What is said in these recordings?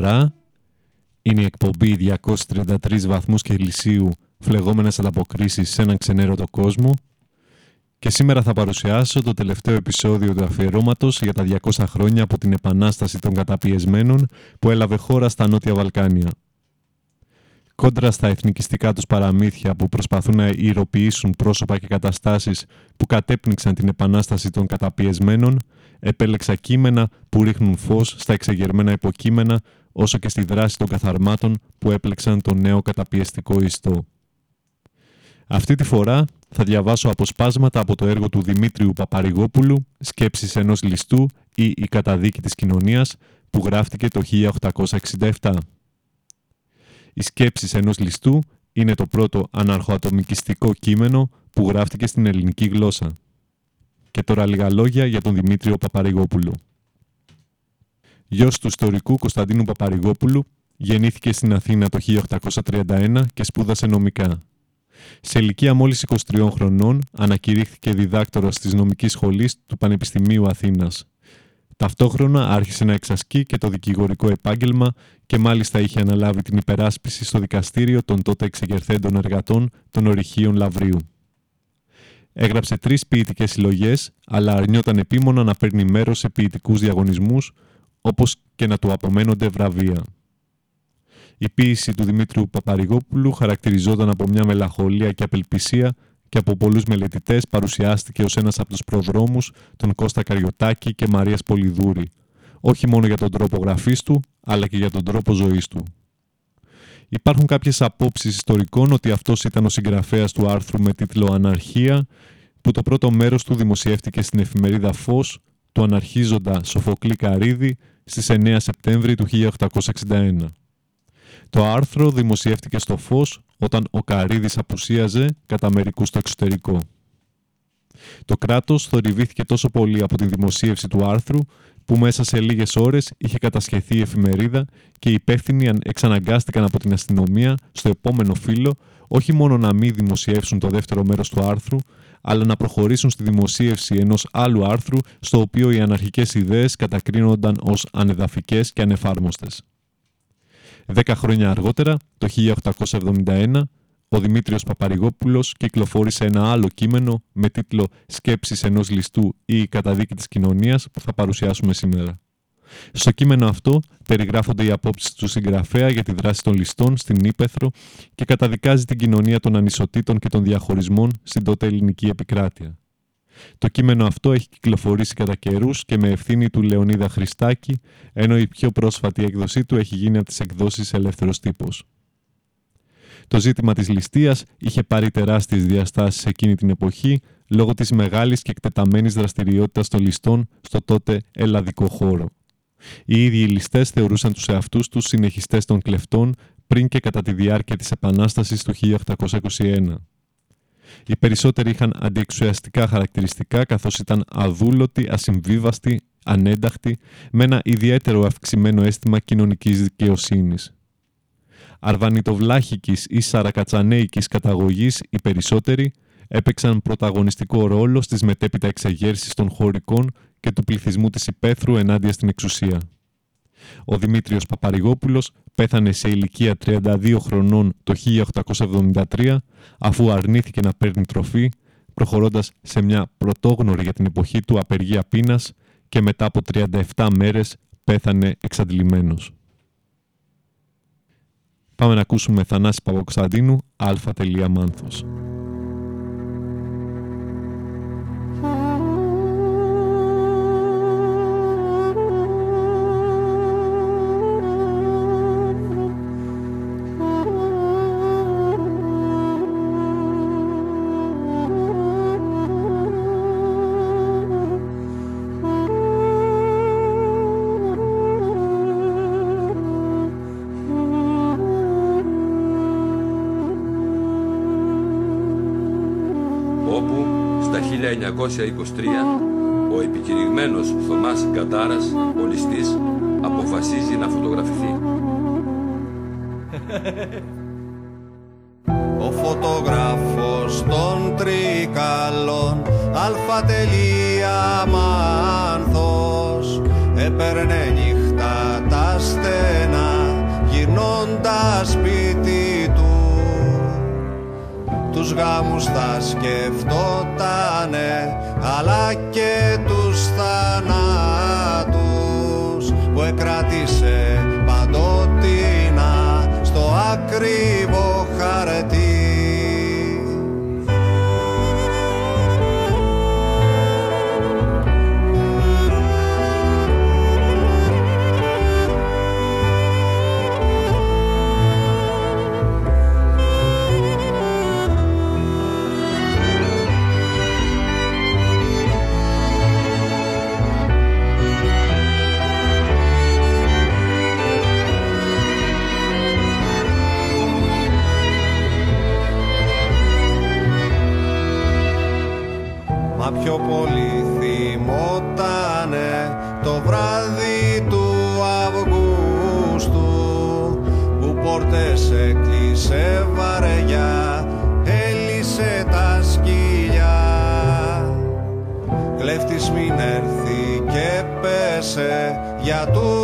Γεια χαρά. Είναι η εκπομπή 233 βαθμούς Κελσίου φλεγόμενες ανταποκρίσεις σε έναν ξενέρωτο κόσμο και σήμερα θα παρουσιάσω το τελευταίο επεισόδιο του αφιερώματος για τα 200 χρόνια από την επανάσταση των καταπιεσμένων που έλαβε χώρα στα Νότια Βαλκάνια. Κόντρα στα εθνικιστικά τους παραμύθια που προσπαθούν να ηρωποιήσουν πρόσωπα και καταστάσεις που κατέπνιξαν την επανάσταση των καταπιεσμένων, επέλεξα κείμενα που ρίχνουν φως στα εξεγερμένα υποκείμενα όσο και στη δράση των καθαρμάτων που έπλεξαν τον νέο καταπιεστικό ιστό. Αυτή τη φορά θα διαβάσω αποσπάσματα από το έργο του Δημήτριου Παπαρηγόπουλου «Σκέψεις ενός ληστού» ή «Η καταδίκη της κοινωνίας» που γράφτηκε το 1867. «Οι σκέψεις ενός ληστού» είναι το πρώτο αναρχοατομικιστικό κείμενο που γράφτηκε στην ελληνική γλώσσα. Και τώρα λίγα λόγια για τον Δημήτριο Παπαρηγόπουλο. Γιος του ιστορικού Κωνσταντίνου Παπαρηγόπουλου, γεννήθηκε στην Αθήνα το 1831 και σπούδασε νομικά. Σε ηλικία μόλις 23 χρονών ανακηρύχθηκε διδάκτορας της νομικής σχολής του Πανεπιστημίου Αθήνας. Ταυτόχρονα άρχισε να εξασκεί και το δικηγορικό επάγγελμα και μάλιστα είχε αναλάβει την υπεράσπιση στο δικαστήριο των τότε εξεγερθέντων εργατών των ορυχείων Λαβρίου. Έγραψε τρεις ποιητικές συλλογές, αλλά αρνιόταν επίμονα να παίρνει μέρος σε ποιητικούς διαγωνισμούς, όπως και να του απομένονται βραβεία. Η ποίηση του Δημήτριου Παπαρηγόπουλου χαρακτηριζόταν από μια μελαγχολία και απελπισία και από πολλούς μελετητές παρουσιάστηκε ως ένας από τους προδρόμους των Κώστα Καριωτάκη και Μαρίας Πολυδούρη, όχι μόνο για τον τρόπο γραφής του, αλλά και για τον τρόπο ζωής του. Υπάρχουν κάποιες απόψεις ιστορικών ότι αυτός ήταν ο συγγραφέας του άρθρου με τίτλο «Αναρχία», που το πρώτο μέρος του δημοσιεύτηκε στην εφημερίδα Φως του αναρχίζοντα Σοφοκλή Καρίδη στις 9 Σεπτέμβρη του 1861. Το άρθρο δημοσιεύτηκε στο Φως όταν ο Καρίδης απουσίαζε κατά μερικούς στο εξωτερικό. Το κράτος θορυβήθηκε τόσο πολύ από τη δημοσίευση του άρθρου που μέσα σε λίγες ώρες είχε κατασχεθεί η εφημερίδα και οι υπεύθυνοι εξαναγκάστηκαν από την αστυνομία στο επόμενο φύλλο όχι μόνο να μην δημοσιεύσουν το δεύτερο μέρος του άρθρου, αλλά να προχωρήσουν στη δημοσίευση ενός άλλου άρθρου στο οποίο οι αναρχικές ιδέες κατακρίνονταν ως ανεδαφικές και ανεφάρμοστες. Δέκα χρόνια αργότερα, το 1871, ο Δημήτριος Παπαρηγόπουλος κυκλοφόρησε ένα άλλο κείμενο με τίτλο «Σκέψεις ενός ληστού ή η καταδίκη της κοινωνίας» που θα παρουσιάσουμε σήμερα. Στο κείμενο αυτό περιγράφονται οι απόψεις του συγγραφέα για τη δράση των ληστών στην Ήπεθρο και καταδικάζει την κοινωνία των ανισοτήτων και των διαχωρισμών στην τότε ελληνική επικράτεια. Το κείμενο αυτό έχει κυκλοφορήσει κατά καιρούς και με ευθύνη του Λεωνίδα Χριστάκη, ενώ η πιο πρόσφατη έκδοσή του έχει γίνει από τις εκδόσεις Ελεύθερος Τύπος. Το ζήτημα της ληστείας είχε πάρει τεράστιες διαστάσεις εκείνη την εποχή λόγω της μεγάλης και εκτεταμένης δραστηριότητας των ληστών στο τότε ελλαδικό χώρο. Οι ίδιοι οι ληστές θεωρούσαν τους εαυτούς τους συνεχιστές των κλεφτών πριν και κατά τη διάρκεια της Επανάστασης του 1821. Οι περισσότεροι είχαν αντιεξουσιαστικά χαρακτηριστικά καθώς ήταν αδούλωτοι, ασυμβίβαστοι, ανένταχτοι, με ένα ιδιαίτερο αυξημένο αίσθημα κοινωνικής δικαιοσύνης. Αρβανιτοβλάχικης ή σαρακατσανέικης καταγωγής οι περισσότεροι έπαιξαν πρωταγωνιστικό ρόλο στις μετέπειτα εξεγέρσεις των χωρικών και του πληθυσμού της υπαίθρου ενάντια στην εξουσία. Ο Δημήτριος Παπαρηγόπουλος πέθανε σε ηλικία 32 χρονών το 1873 αφού αρνήθηκε να παίρνει τροφή προχωρώντας σε μια πρωτόγνωρη για την εποχή του απεργία πείνας και μετά από 37 μέρες πέθανε εξαντλημένος. Πάμε να ακούσουμε Θανάση Παπακοσταντίνου, α.μάνθος. ο επικηρυγμένος Θωμάς Γκατάρας, ο ληστής, αποφασίζει να φωτογραφηθεί. Ο φωτογράφος των τρικαλών αλφατελεία γάμους θα σκεφτότανε αλλά και τους θανάτους που εκράτησε παντοτινά στο ακριβό χαρτί do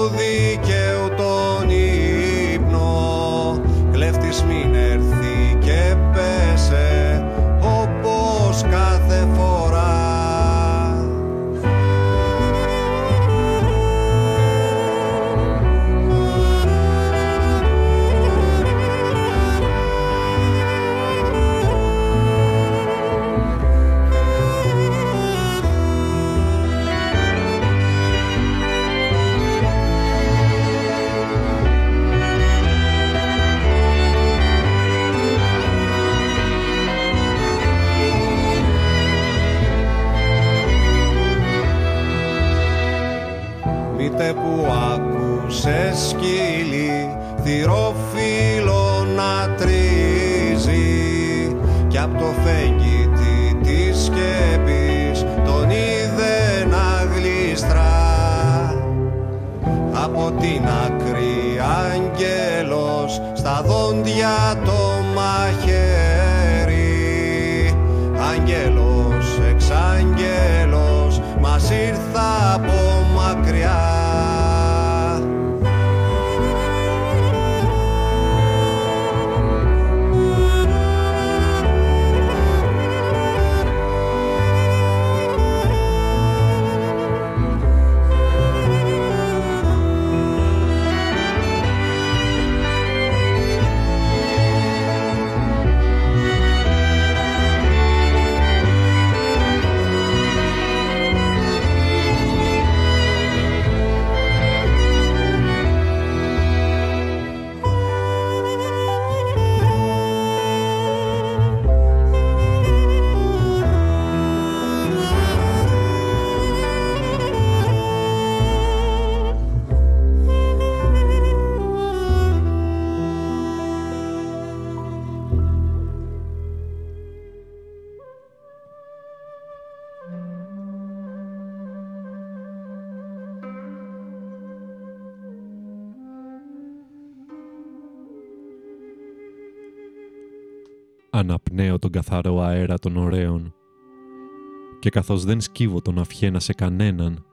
και καθώς δεν σκύβω τον αυχένα σε κανέναν,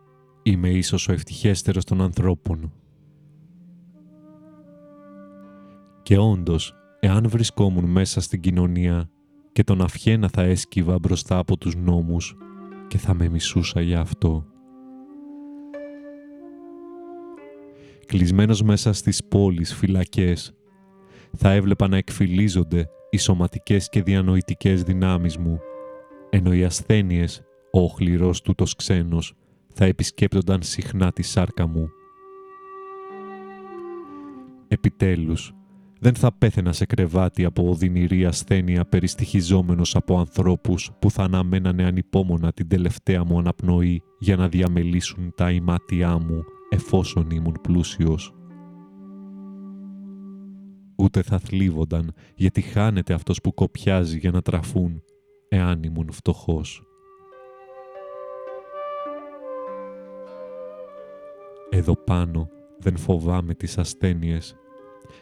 είμαι ίσως ο ευτυχέστερος των ανθρώπων. Και όντως, εάν βρισκόμουν μέσα στην κοινωνία και τον αυχένα θα έσκυβα μπροστά από τους νόμους και θα με μισούσα για αυτό. Κλεισμένος μέσα στις πόλεις φυλακές, θα έβλεπα να εκφυλίζονται οι σωματικές και διανοητικές δυνάμεις μου, ενώ οι ασθένειες, ο οχληρός τούτος ξένος, θα επισκέπτονταν συχνά τη σάρκα μου. Επιτέλους, δεν θα πέθαινα σε κρεβάτι από οδυνηρή ασθένεια περιστοιχιζόμενος από ανθρώπους που θα αναμένανε ανυπόμονα την τελευταία μου αναπνοή για να διαμελήσουν τα ημάτια μου εφόσον ήμουν πλούσιος ούτε θα θλίβονταν γιατί χάνεται αυτός που κοπιάζει για να τραφούν εάν ήμουν φτωχός. Εδώ πάνω δεν φοβάμαι τις ασθένειες.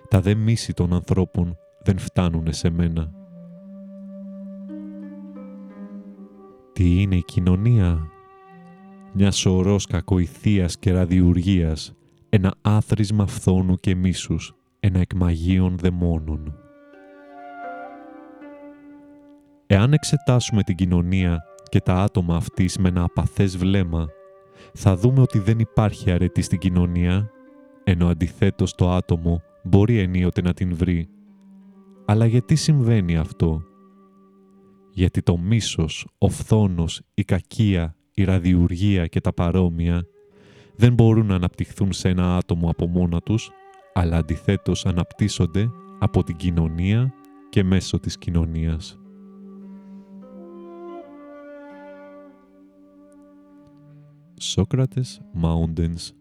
Τα δε μίση των ανθρώπων δεν φτάνουνε σε μένα. Τι είναι η κοινωνία; Μια σωρός κακοηθείας και ραδιουργίας, ένα άθροισμα φθόνου και μίσους ένα εκμαγείων δαιμόνων. Εάν εξετάσουμε την κοινωνία και τα άτομα αυτής με ένα απαθές βλέμμα, θα δούμε ότι δεν υπάρχει αρετή στην κοινωνία, ενώ αντιθέτως το άτομο μπορεί ενίοτε να την βρει. Αλλά γιατί συμβαίνει αυτό; Γιατί το μίσος, ο φθόνος, η κακία, η ραδιουργία και τα παρόμοια δεν μπορούν να αναπτυχθούν σε ένα άτομο από μόνα τους, αλλά αντιθέτως αναπτύσσονται από την κοινωνία και μέσω της κοινωνίας. Socrates Mountains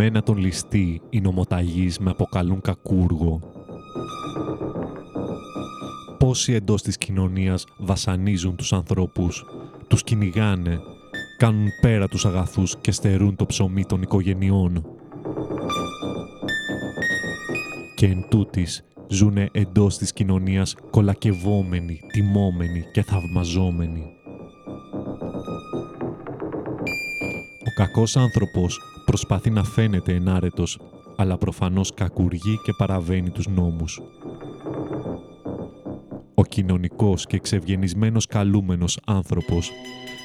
Εμένα τον ληστή οι νομοταγείς με αποκαλούν κακούργο. Πόσοι εντός της κοινωνίας βασανίζουν τους ανθρώπους, τους κυνηγάνε, κάνουν πέρα τους αγαθούς και στερούν το ψωμί των οικογενειών. Και εν τούτης ζουνε εντός της κοινωνίας κολακευόμενοι, τιμόμενοι και θαυμαζόμενοι. Ο κακός άνθρωπος προσπαθεί να φαίνεται ενάρετος, αλλά προφανώς κακουργεί και παραβαίνει τους νόμους. Ο κοινωνικός και εξευγενισμένος καλούμενος άνθρωπος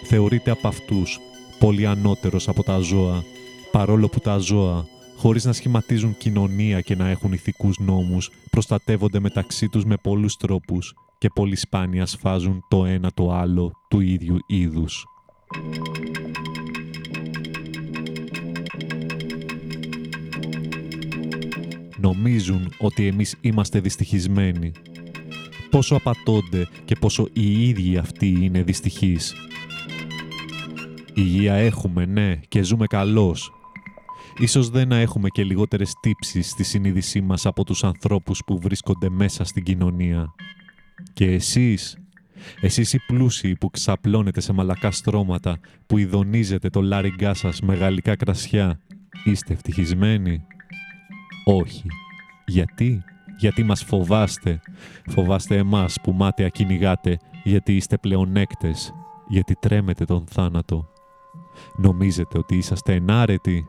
θεωρείται από αυτούς πολύ ανώτερος από τα ζώα, παρόλο που τα ζώα, χωρίς να σχηματίζουν κοινωνία και να έχουν ηθικούς νόμους, προστατεύονται μεταξύ τους με πολλούς τρόπους και πολύ σπάνια σφάζουν το ένα το άλλο του ίδιου είδους. Νομίζουν ότι εμείς είμαστε δυστυχισμένοι. Πόσο απατώνται και πόσο οι ίδιοι αυτοί είναι δυστυχείς. Υγεία έχουμε, ναι, και ζούμε καλώς. Ίσως δεν να έχουμε και λιγότερες τύψεις στη συνείδησή μας από τους ανθρώπους που βρίσκονται μέσα στην κοινωνία. Και εσείς, εσείς οι πλούσιοι που ξαπλώνετε σε μαλακά στρώματα, που ειδονίζετε το λάριγκά σας με γαλλικά κρασιά, είστε ευτυχισμένοι; Όχι. Γιατί; Γιατί μας φοβάστε; Φοβάστε εμάς που μάταια κυνηγάτε, γιατί είστε πλεονέκτες, γιατί τρέμετε τον θάνατο. Νομίζετε ότι είσαστε ενάρετοι;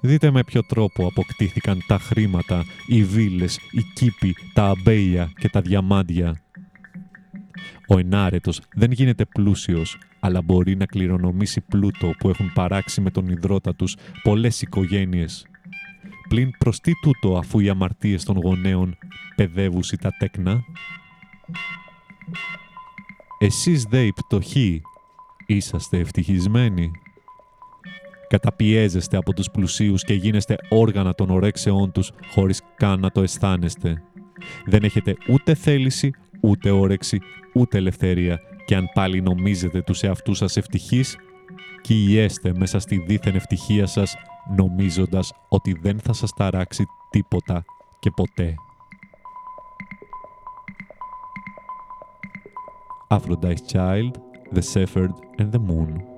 Δείτε με ποιο τρόπο αποκτήθηκαν τα χρήματα, οι βίλες, οι κήποι, τα αμπέια και τα διαμάντια. Ο ενάρετος δεν γίνεται πλούσιος, αλλά μπορεί να κληρονομήσει πλούτο που έχουν παράξει με τον υδρότα τους πολλές οικογένειες. Πλην προς τι τούτο αφού οι αμαρτίες των γονέων παιδεύουσι τα τέκνα; Εσείς δε οι πτωχοί είσαστε ευτυχισμένοι. Καταπιέζεστε από τους πλουσίους και γίνεστε όργανα των ορέξεών τους χωρίς καν να το αισθάνεστε. Δεν έχετε ούτε θέληση, ούτε όρεξη, ούτε ελευθερία και αν πάλι νομίζετε τους εαυτούς σας ευτυχείς, κοιέστε μέσα στη δίθεν ευτυχία σας νομίζοντας ότι δεν θα σας ταράξει τίποτα και ποτέ. Aphrodite's Child, The Shepherd and the Moon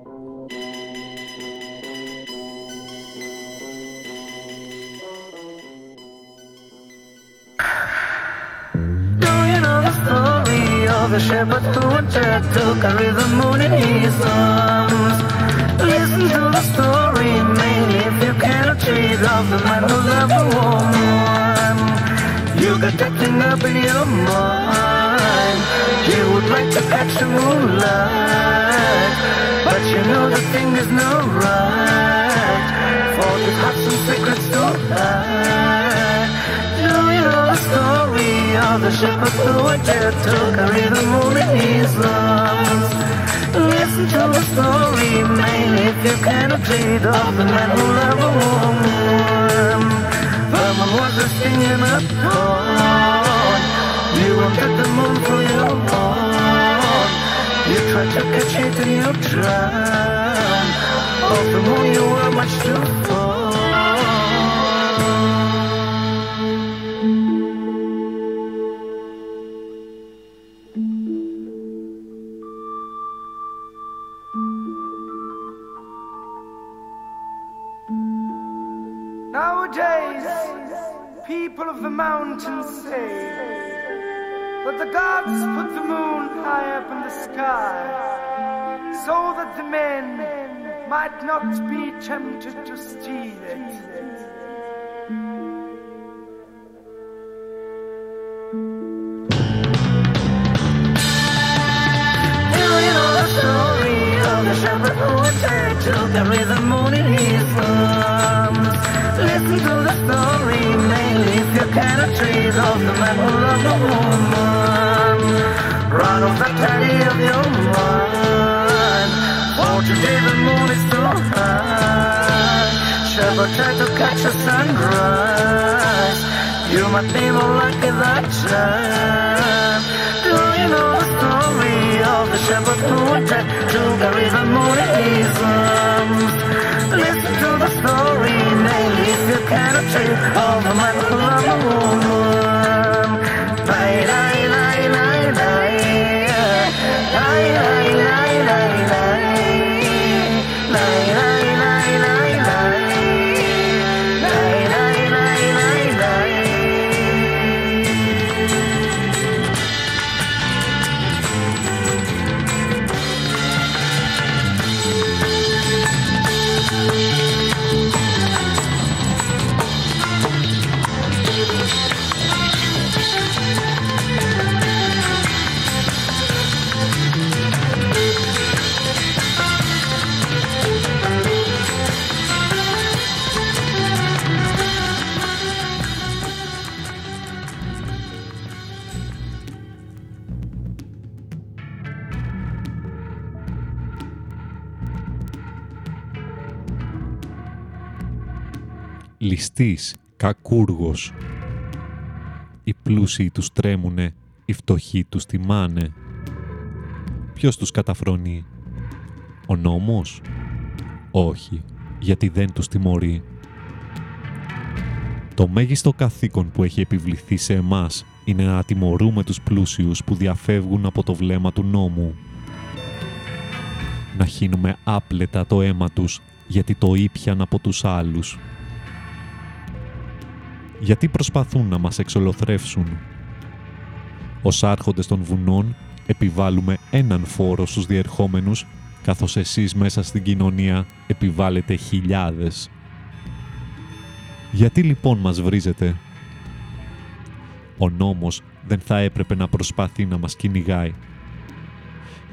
the shepherd who dared to carry the moon in his arms. Listen to the story, mainly if you cannot read of the man who loved a woman. You got that thing up in your mind. You would like to catch the moonlight, but you know the thing is not right. For you have some secrets to hide. Of the shepherd who dared to carry the moon in his arms? Listen to the story, man, if you cannot read of the man who loved a woman. The man was a singing a pond. You wanted the moon for your own. You tried to catch it and you drowned. Of the moon you were much too far. People of the mountains say that the gods put the moon high up in the sky so that the men might not be tempted to steal it. You know the story of the shepherd who dared to the moon in his arms? Listen to the story, of the who loved a woman. Run off the teddy of your mind. For today the moon is so high. Shepherd tried to catch a sunrise. You might be more lucky that time. Sabakota to Garida Moraisms. Listen to the story, may leave you kind of tree the man of the woman. Ληστής, κακούργος. Οι πλούσιοι τους τρέμουνε, οι φτωχοί τους τιμάνε. Ποιος τους καταφρονεί, ο νόμος; Όχι, γιατί δεν τους τιμωρεί. Το μέγιστο καθήκον που έχει επιβληθεί σε εμάς είναι να τιμωρούμε τους πλούσιους που διαφεύγουν από το βλέμμα του νόμου. Να χύνουμε άπλετα το αίμα τους γιατί το ήπιαν από τους άλλους. Γιατί προσπαθούν να μας εξολοθρεύσουν. Ως άρχοντες των βουνών επιβάλλουμε έναν φόρο στους διερχόμενους καθώς εσείς μέσα στην κοινωνία επιβάλλετε χιλιάδες. Γιατί λοιπόν μας βρίζετε; Ο νόμος δεν θα έπρεπε να προσπαθεί να μας κυνηγάει.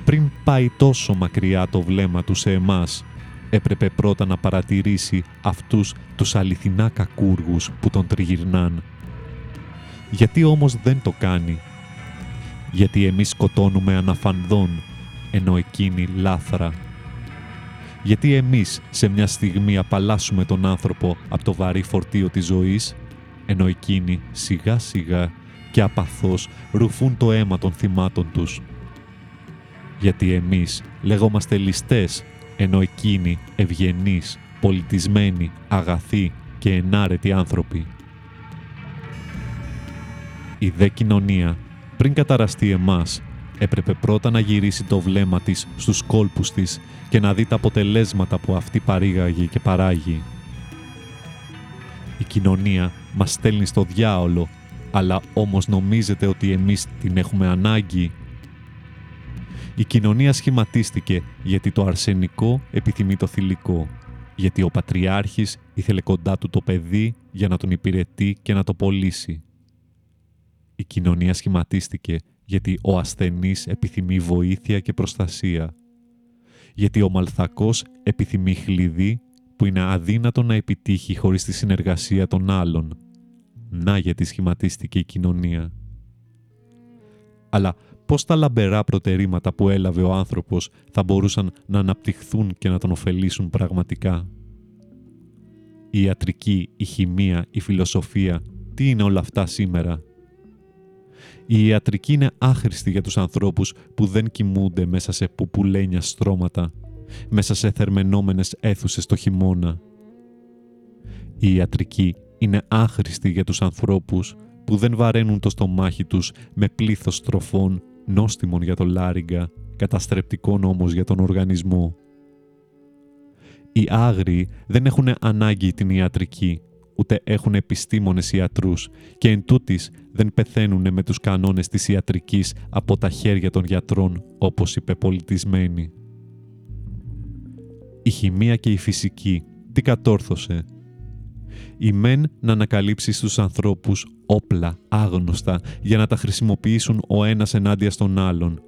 Πριν πάει τόσο μακριά το βλέμμα του σε εμάς, έπρεπε πρώτα να παρατηρήσει αυτούς τους αληθινά κακούργους που τον τριγυρνάν. Γιατί όμως δεν το κάνει; Γιατί εμείς σκοτώνουμε αναφανδόν, ενώ εκείνη λάθρα. Γιατί εμείς σε μια στιγμή απαλλάσσουμε τον άνθρωπο από το βαρύ φορτίο της ζωής, ενώ εκείνοι σιγά σιγά και απαθώς ρουφούν το αίμα των θυμάτων τους. Γιατί εμείς λέγομαστε ληστές, ενώ εκείνοι ευγενείς, πολιτισμένοι, αγαθοί και ενάρετοι άνθρωποι. Η δε κοινωνία, πριν καταραστεί εμάς, έπρεπε πρώτα να γυρίσει το βλέμμα της στους κόλπους της και να δει τα αποτελέσματα που αυτή παρήγαγε και παράγει. Η κοινωνία μας στέλνει στο διάολο, αλλά όμως νομίζετε ότι εμείς την έχουμε ανάγκη; Η κοινωνία σχηματίστηκε γιατί το αρσενικό επιθυμεί το θηλυκό, γιατί ο Πατριάρχης ήθελε κοντά του το παιδί για να τον υπηρετεί και να το πωλήσει. Η κοινωνία σχηματίστηκε γιατί ο ασθενής επιθυμεί βοήθεια και προστασία. Γιατί ο μαλθακός επιθυμεί χλειδί που είναι αδύνατο να επιτύχει χωρίς τη συνεργασία των άλλων. Να γιατί σχηματίστηκε η κοινωνία. Αλλά πώς τα λαμπερά προτερήματα που έλαβε ο άνθρωπος θα μπορούσαν να αναπτυχθούν και να τον ωφελήσουν πραγματικά; Η ιατρική, η χημεία, η φιλοσοφία, τι είναι όλα αυτά σήμερα; Η ιατρική είναι άχρηστη για τους ανθρώπους που δεν κοιμούνται μέσα σε πουπουλένια στρώματα, μέσα σε θερμενόμενες αίθουσες το χειμώνα. Η ιατρική είναι άχρηστη για τους ανθρώπους που δεν βαραίνουν το στομάχι τους με πλήθος τροφών νόστιμων για το λάριγκα, καταστρεπτικών όμως για τον οργανισμό. Οι άγριοι δεν έχουν ανάγκη την ιατρική, ούτε έχουν επιστήμονες ιατρούς και εν τούτης δεν πεθαίνουν με τους κανόνες της ιατρικής από τα χέρια των γιατρών όπως είπε πολιτισμένη. Η χημεία και η φυσική τι κατόρθωσε; Η μεν να ανακαλύψει στους ανθρώπους όπλα άγνωστα για να τα χρησιμοποιήσουν ο ένας ενάντια στον άλλον.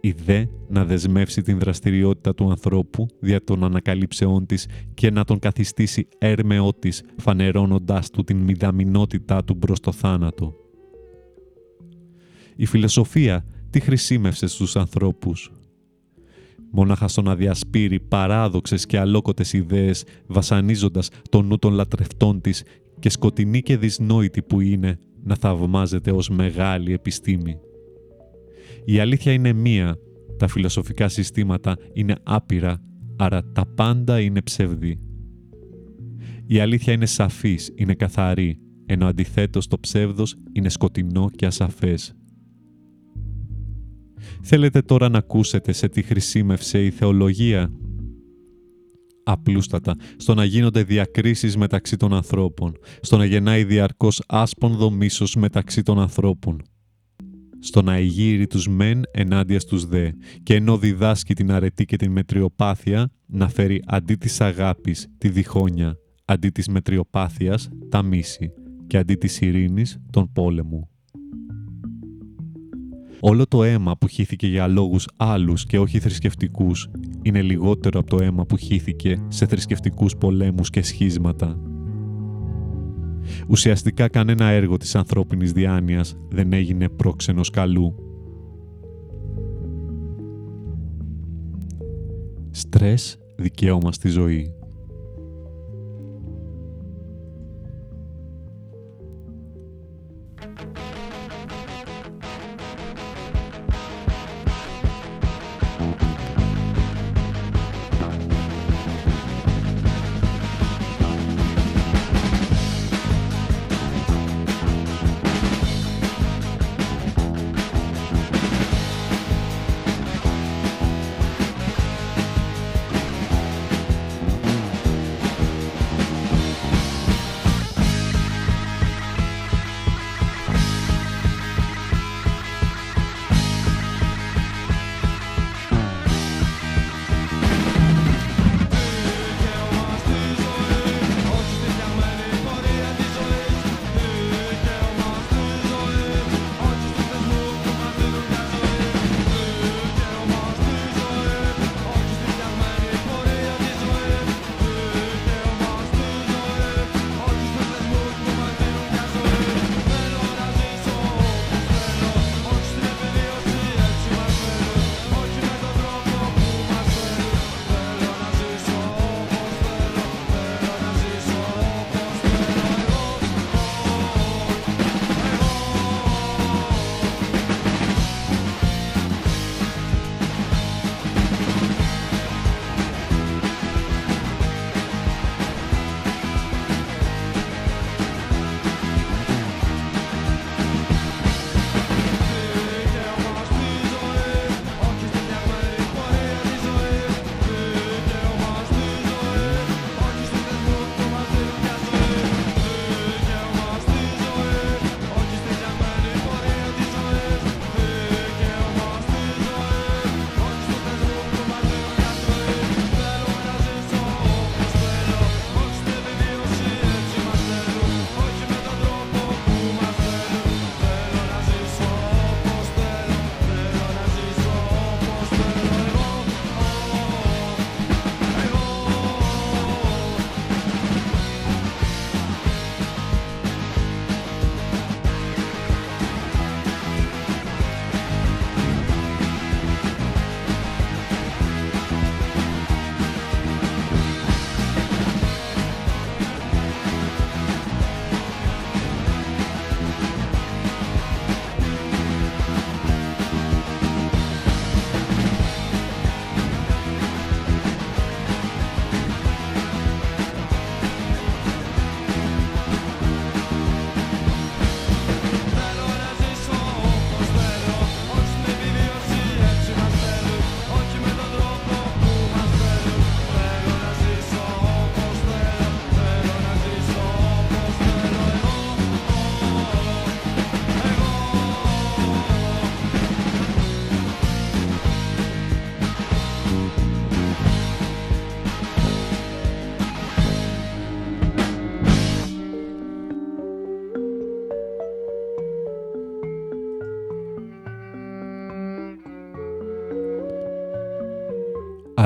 Η δε να δεσμεύσει την δραστηριότητα του ανθρώπου δια των ανακαλύψεών της και να τον καθιστήσει έρμεό της φανερώνοντάς του την μηδαμινότητά του μπρος το θάνατο. Η φιλοσοφία τι χρησιμεύσε στους ανθρώπους. Μόναχα στο να διασπείρει παράδοξες και αλόκοτες ιδέες βασανίζοντας το νου των λατρευτών της και σκοτεινή και δυσνόητη που είναι να θαυμάζεται ως μεγάλη επιστήμη. Η αλήθεια είναι μία, τα φιλοσοφικά συστήματα είναι άπειρα, άρα τα πάντα είναι ψεύδι. Η αλήθεια είναι σαφής, είναι καθαρή, ενώ αντιθέτως το ψεύδος είναι σκοτεινό και ασαφές. Θέλετε τώρα να ακούσετε σε τι χρησιμεύσε η θεολογία; Απλούστατα, στο να γίνονται διακρίσεις μεταξύ των ανθρώπων, στο να γεννάει διαρκώς άσπονδο μίσος μεταξύ των ανθρώπων, στο να εγείρει τους μεν ενάντια στους δε και ενώ διδάσκει την αρετή και την μετριοπάθεια να φέρει αντί της αγάπης τη διχόνια, αντί της μετριοπάθειας τα μίση και αντί της ειρήνης τον πόλεμο. Όλο το αίμα που χύθηκε για λόγους άλλους και όχι θρησκευτικούς είναι λιγότερο από το αίμα που χύθηκε σε θρησκευτικούς πολέμους και σχίσματα. Ουσιαστικά κανένα έργο της ανθρώπινης διάνοιας δεν έγινε πρόξενος καλού. Στρες δικαίωμα στη ζωή.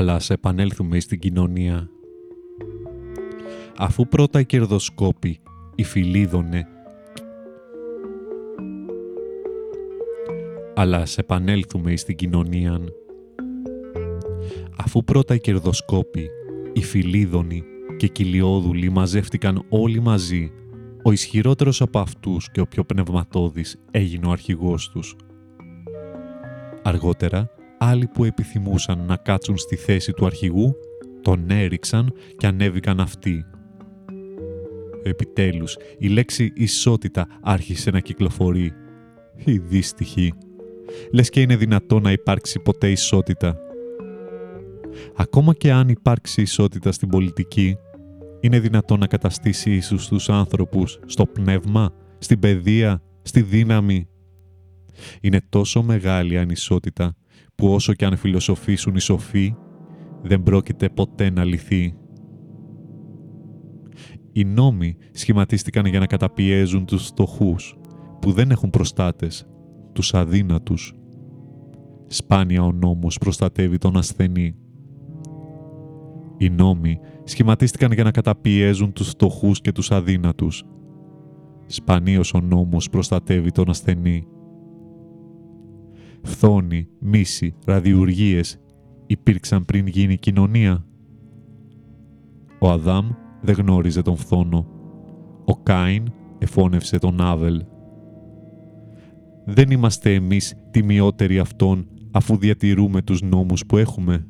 Αλλά ας επανέλθουμε στην κοινωνία. Αφού πρώτα οι κερδοσκόποι, οι φιλίδωνε, αλλά ας επανέλθουμε στην κοινωνία. Αφού πρώτα οι κερδοσκόποι, οι φιλίδωνοι και κυλιόδουλοι μαζεύτηκαν όλοι μαζί, ο ισχυρότερος από αυτούς και ο πιο πνευματώδης έγινε ο αρχηγός τους. Αργότερα, άλλοι που επιθυμούσαν να κάτσουν στη θέση του αρχηγού, τον έριξαν και ανέβηκαν αυτοί. Επιτέλους, η λέξη ισότητα άρχισε να κυκλοφορεί. Η δύστιχη. Λες και είναι δυνατό να υπάρξει ποτέ ισότητα. Ακόμα και αν υπάρξει ισότητα στην πολιτική, είναι δυνατό να καταστήσει ίσους τους άνθρωπους στο πνεύμα, στην παιδεία, στη δύναμη. Είναι τόσο μεγάλη η ανισότητα που όσο και αν φιλοσοφήσουν οι σοφοί, δεν πρόκειται ποτέ να λυθεί. Οι νόμοι σχηματίστηκαν για να καταπιέζουν τους φτωχούς, που δεν έχουν προστάτες, τους αδύνατους. Σπάνια ο νόμος προστατεύει τον ασθενή. Οι νόμοι σχηματίστηκαν για να καταπιέζουν τους φτωχούς και τους αδύνατους. Σπανίως ο νόμος προστατεύει τον ασθενή. Φθόνη, μίση, ραδιουργίες υπήρξαν πριν γίνει κοινωνία. Ο Αδάμ δεν γνώριζε τον φθόνο. Ο Κάιν εφώνευσε τον Άβελ. Δεν είμαστε εμείς τιμιότεροι αυτών αφού διατηρούμε τους νόμους που έχουμε.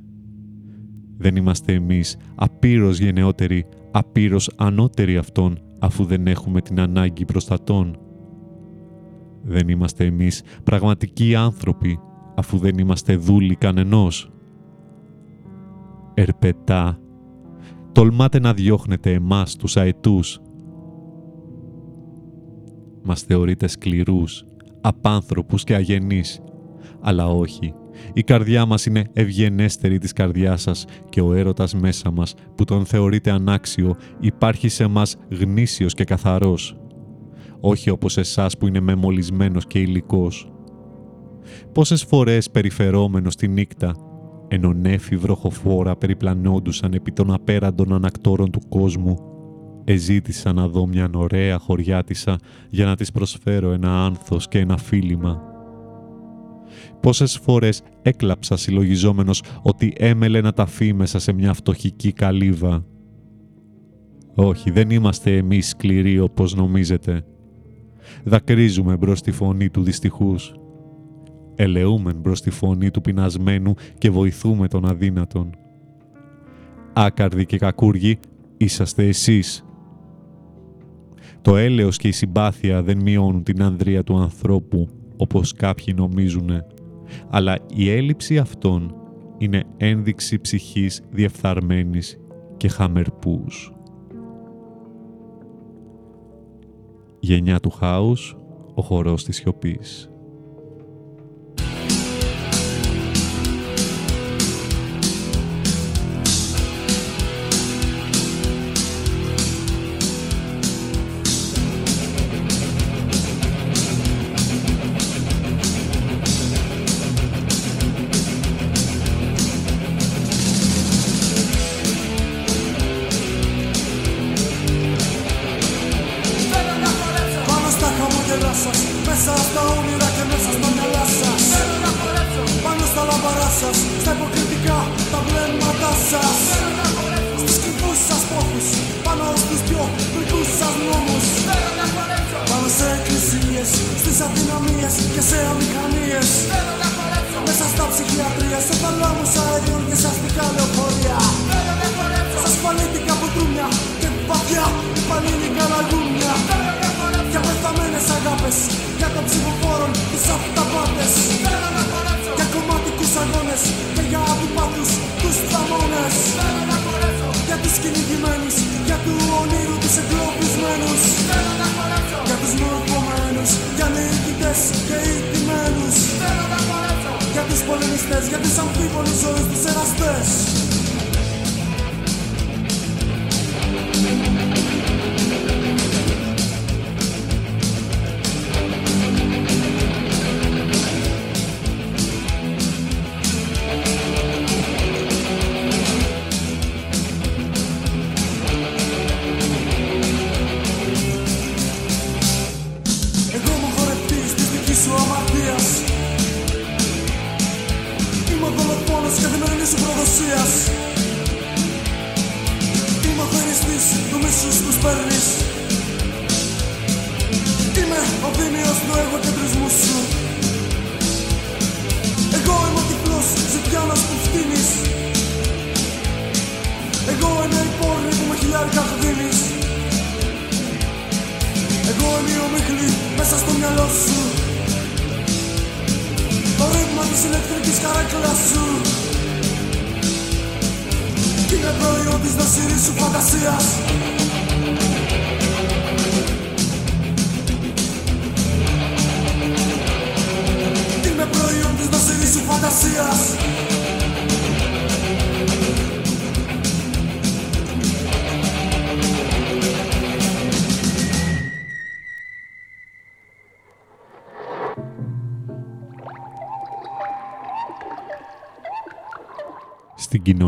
Δεν είμαστε εμείς απείρως γενναιότεροι, απείρως ανώτεροι αυτών αφού δεν έχουμε την ανάγκη προστατών. Δεν είμαστε εμείς πραγματικοί άνθρωποι αφού δεν είμαστε δούλοι κανενός. Ερπετά, τολμάτε να διώχνετε εμάς τους αετούς. Μας θεωρείτε σκληρούς, απάνθρωπους και αγενείς, αλλά όχι. Η καρδιά μας είναι ευγενέστερη της καρδιάς σας και ο έρωτας μέσα μας που τον θεωρείτε ανάξιο υπάρχει σε μας γνήσιος και καθαρός. Όχι όπως εσάς που είναι μεμολισμένος και υλικός. Πόσες φορές περιφερόμενος τη νύχτα ενώ νέφη βροχοφόρα περιπλανόντουσαν επί των απέραντων ανακτόρων του κόσμου, εζήτησα να δω μια ωραία χωριάτισσα για να της προσφέρω ένα άνθος και ένα φίλημα. Πόσες φορές έκλαψα συλλογιζόμενος ότι έμελε να ταφεί μέσα σε μια φτωχική καλύβα. Όχι, δεν είμαστε εμείς σκληροί όπως νομίζετε. Δακρύζουμε μπρος τη φωνή του δυστυχούς ελεούμεν μπρος τη φωνή του πεινασμένου και βοηθούμε τον αδύνατον. Άκαρδοι και κακούργοι είσαστε εσείς. Το έλεος και η συμπάθεια δεν μειώνουν την ανδρεία του ανθρώπου όπως κάποιοι νομίζουν, αλλά η έλλειψη αυτών είναι ένδειξη ψυχής διεφθαρμένης και χαμερπούς. Γενιά του χάους, ο χορός της σιωπής.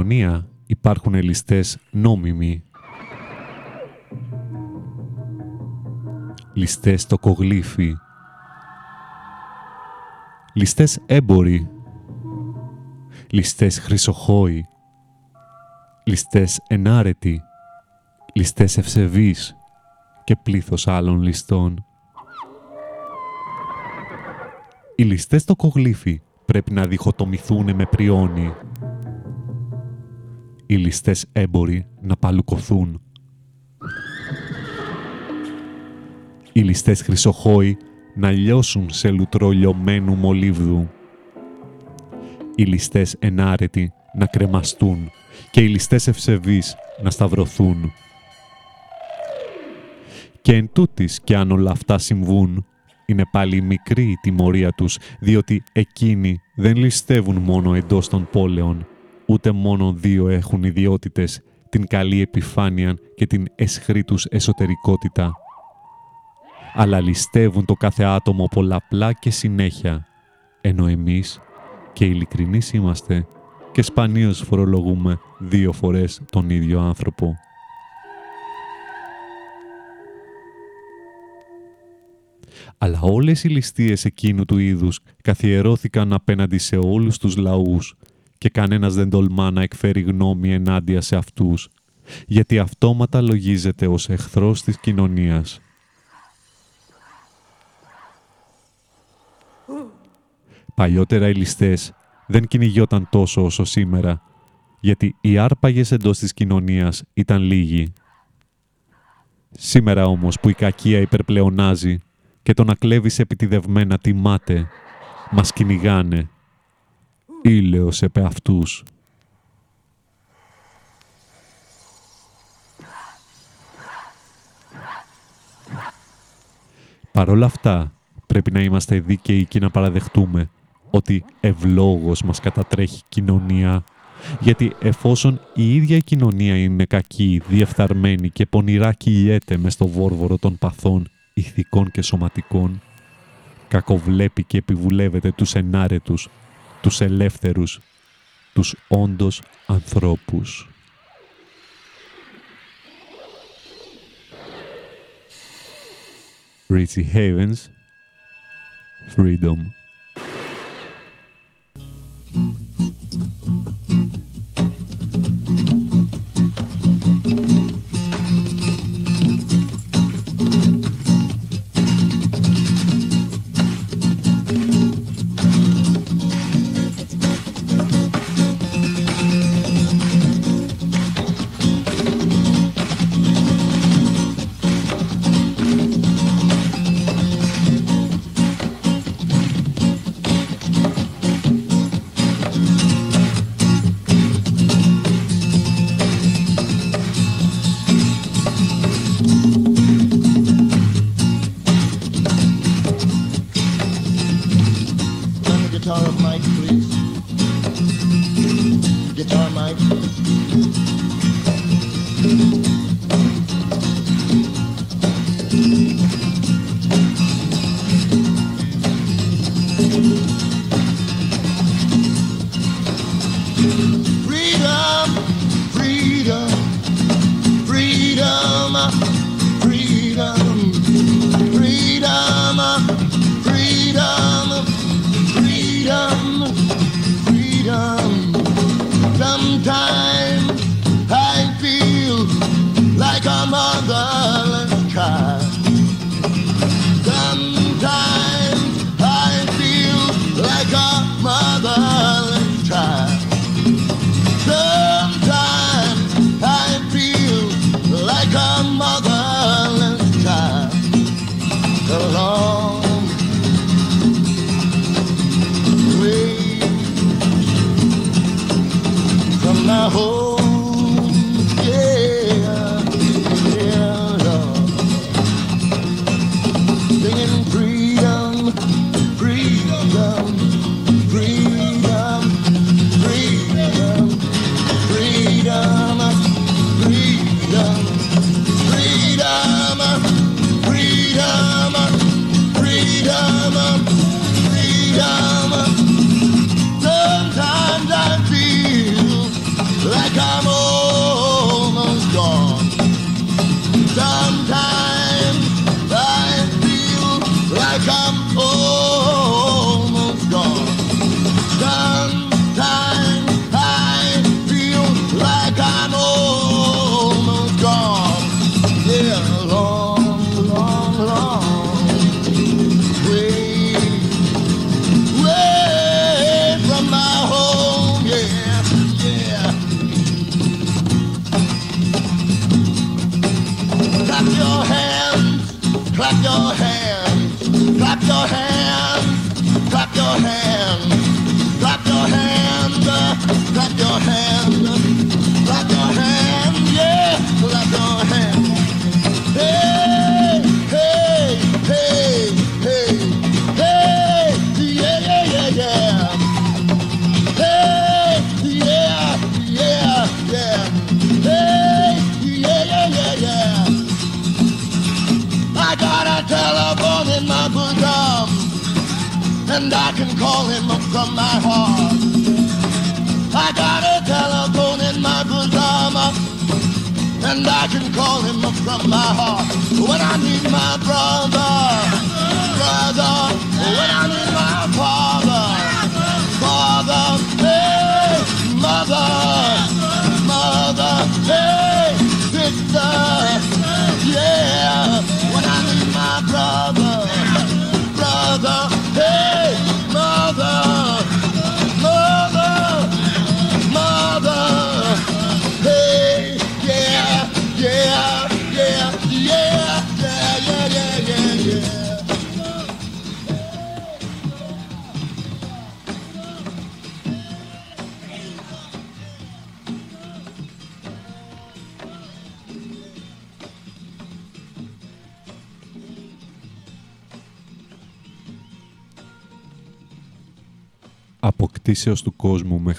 Στην κοινωνία υπάρχουν ληστές νόμιμοι. Ληστές το κογλίφι. Ληστές έμποροι. Ληστές χρυσοχόοι. Ληστές ενάρετοι. Ληστές ευσεβείς και πλήθος άλλων ληστών. Οι ληστές το κογλίφι πρέπει να διχοτομηθούν με πριόνι οι ληστές έμποροι να παλουκωθούν. Οι ληστές χρυσοχόοι να λιώσουν σε λουτρό λιωμένου μολύβδου. Οι ληστές ενάρετοι να κρεμαστούν και οι ληστές ευσεβείς να σταυρωθούν. Και εν τούτης κι αν όλα αυτά συμβούν, είναι πάλι μικρή η τιμωρία τους, διότι εκείνοι δεν ληστεύουν μόνο εντός των πόλεων, ούτε μόνο δύο έχουν ιδιότητες, την καλή επιφάνεια και την εσχρή τους εσωτερικότητα. Αλλά ληστεύουν το κάθε άτομο πολλαπλά και συνέχεια, ενώ εμείς και ειλικρινείς είμαστε και σπανίως φορολογούμε δύο φορές τον ίδιο άνθρωπο. Αλλά όλες οι ληστείες εκείνου του είδους καθιερώθηκαν απέναντι σε όλους τους λαούς και κανένας δεν τολμά να εκφέρει γνώμη ενάντια σε αυτούς, γιατί αυτόματα λογίζεται ως εχθρός της κοινωνίας. Παλιότερα οι ληστές δεν κυνηγιόταν τόσο όσο σήμερα, γιατί οι άρπαγες εντός της κοινωνίας ήταν λίγοι. Σήμερα όμως που η κακία υπερπλεονάζει και το να κλέβεις επιτιδευμένα τιμάται, μας κυνηγάνε ήλαιος επ' αυτούς. Παρ' όλα αυτά, πρέπει να είμαστε δίκαιοι και να παραδεχτούμε ότι ευλόγως μας κατατρέχει κοινωνία, γιατί εφόσον η ίδια η κοινωνία είναι κακή, διεφθαρμένη και πονηρά κυλιέται μες στο βόρβορο των παθών, ηθικών και σωματικών, κακοβλέπει και επιβουλεύεται τους ενάρετους τους ελεύθερους, τους όντως ανθρώπους. Richie Havens, Freedom.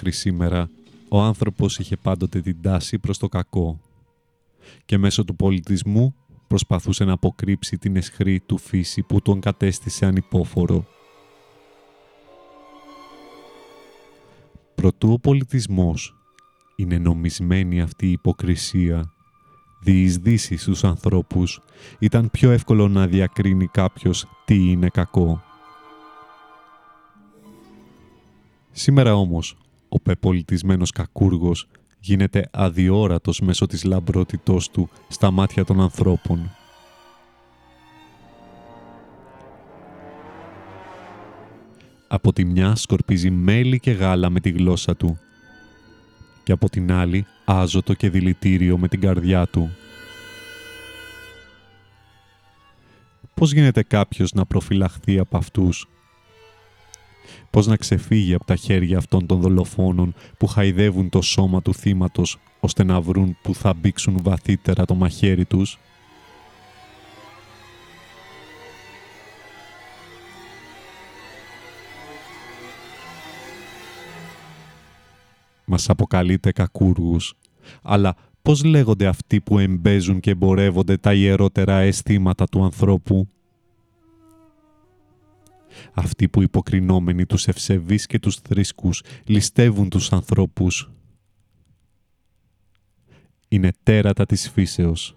Μέχρι σήμερα, ο άνθρωπος είχε πάντοτε την τάση προς το κακό και μέσω του πολιτισμού προσπαθούσε να αποκρύψει την εσχρή του φύση που τον κατέστησε ανυπόφορο. Προτού ο πολιτισμός είναι νομισμένη αυτή η υποκρισία, διεισδύσει στους ανθρώπους, ήταν πιο εύκολο να διακρίνει κάποιος τι είναι κακό. Σήμερα όμως, ο πεπολιτισμένος κακούργος γίνεται αδιόρατος μέσω της λαμπρότητός του στα μάτια των ανθρώπων. Από τη μια σκορπίζει μέλι και γάλα με τη γλώσσα του και από την άλλη άζωτο και δηλητήριο με την καρδιά του. Πώς γίνεται κάποιος να προφυλαχθεί από αυτούς; Πώς να ξεφύγει από τα χέρια αυτών των δολοφόνων που χαϊδεύουν το σώμα του θύματος ώστε να βρουν που θα μπήξουν βαθύτερα το μαχαίρι τους; Μας αποκαλείται κακούργους, αλλά πώς λέγονται αυτοί που εμπέζουν και εμπορεύονται τα ιερότερα αισθήματα του ανθρώπου; Αυτοί που υποκρινόμενοι τους ευσεβείς και τους θρήσκους ληστεύουν τους ανθρώπους. Είναι τέρατα της φύσεως.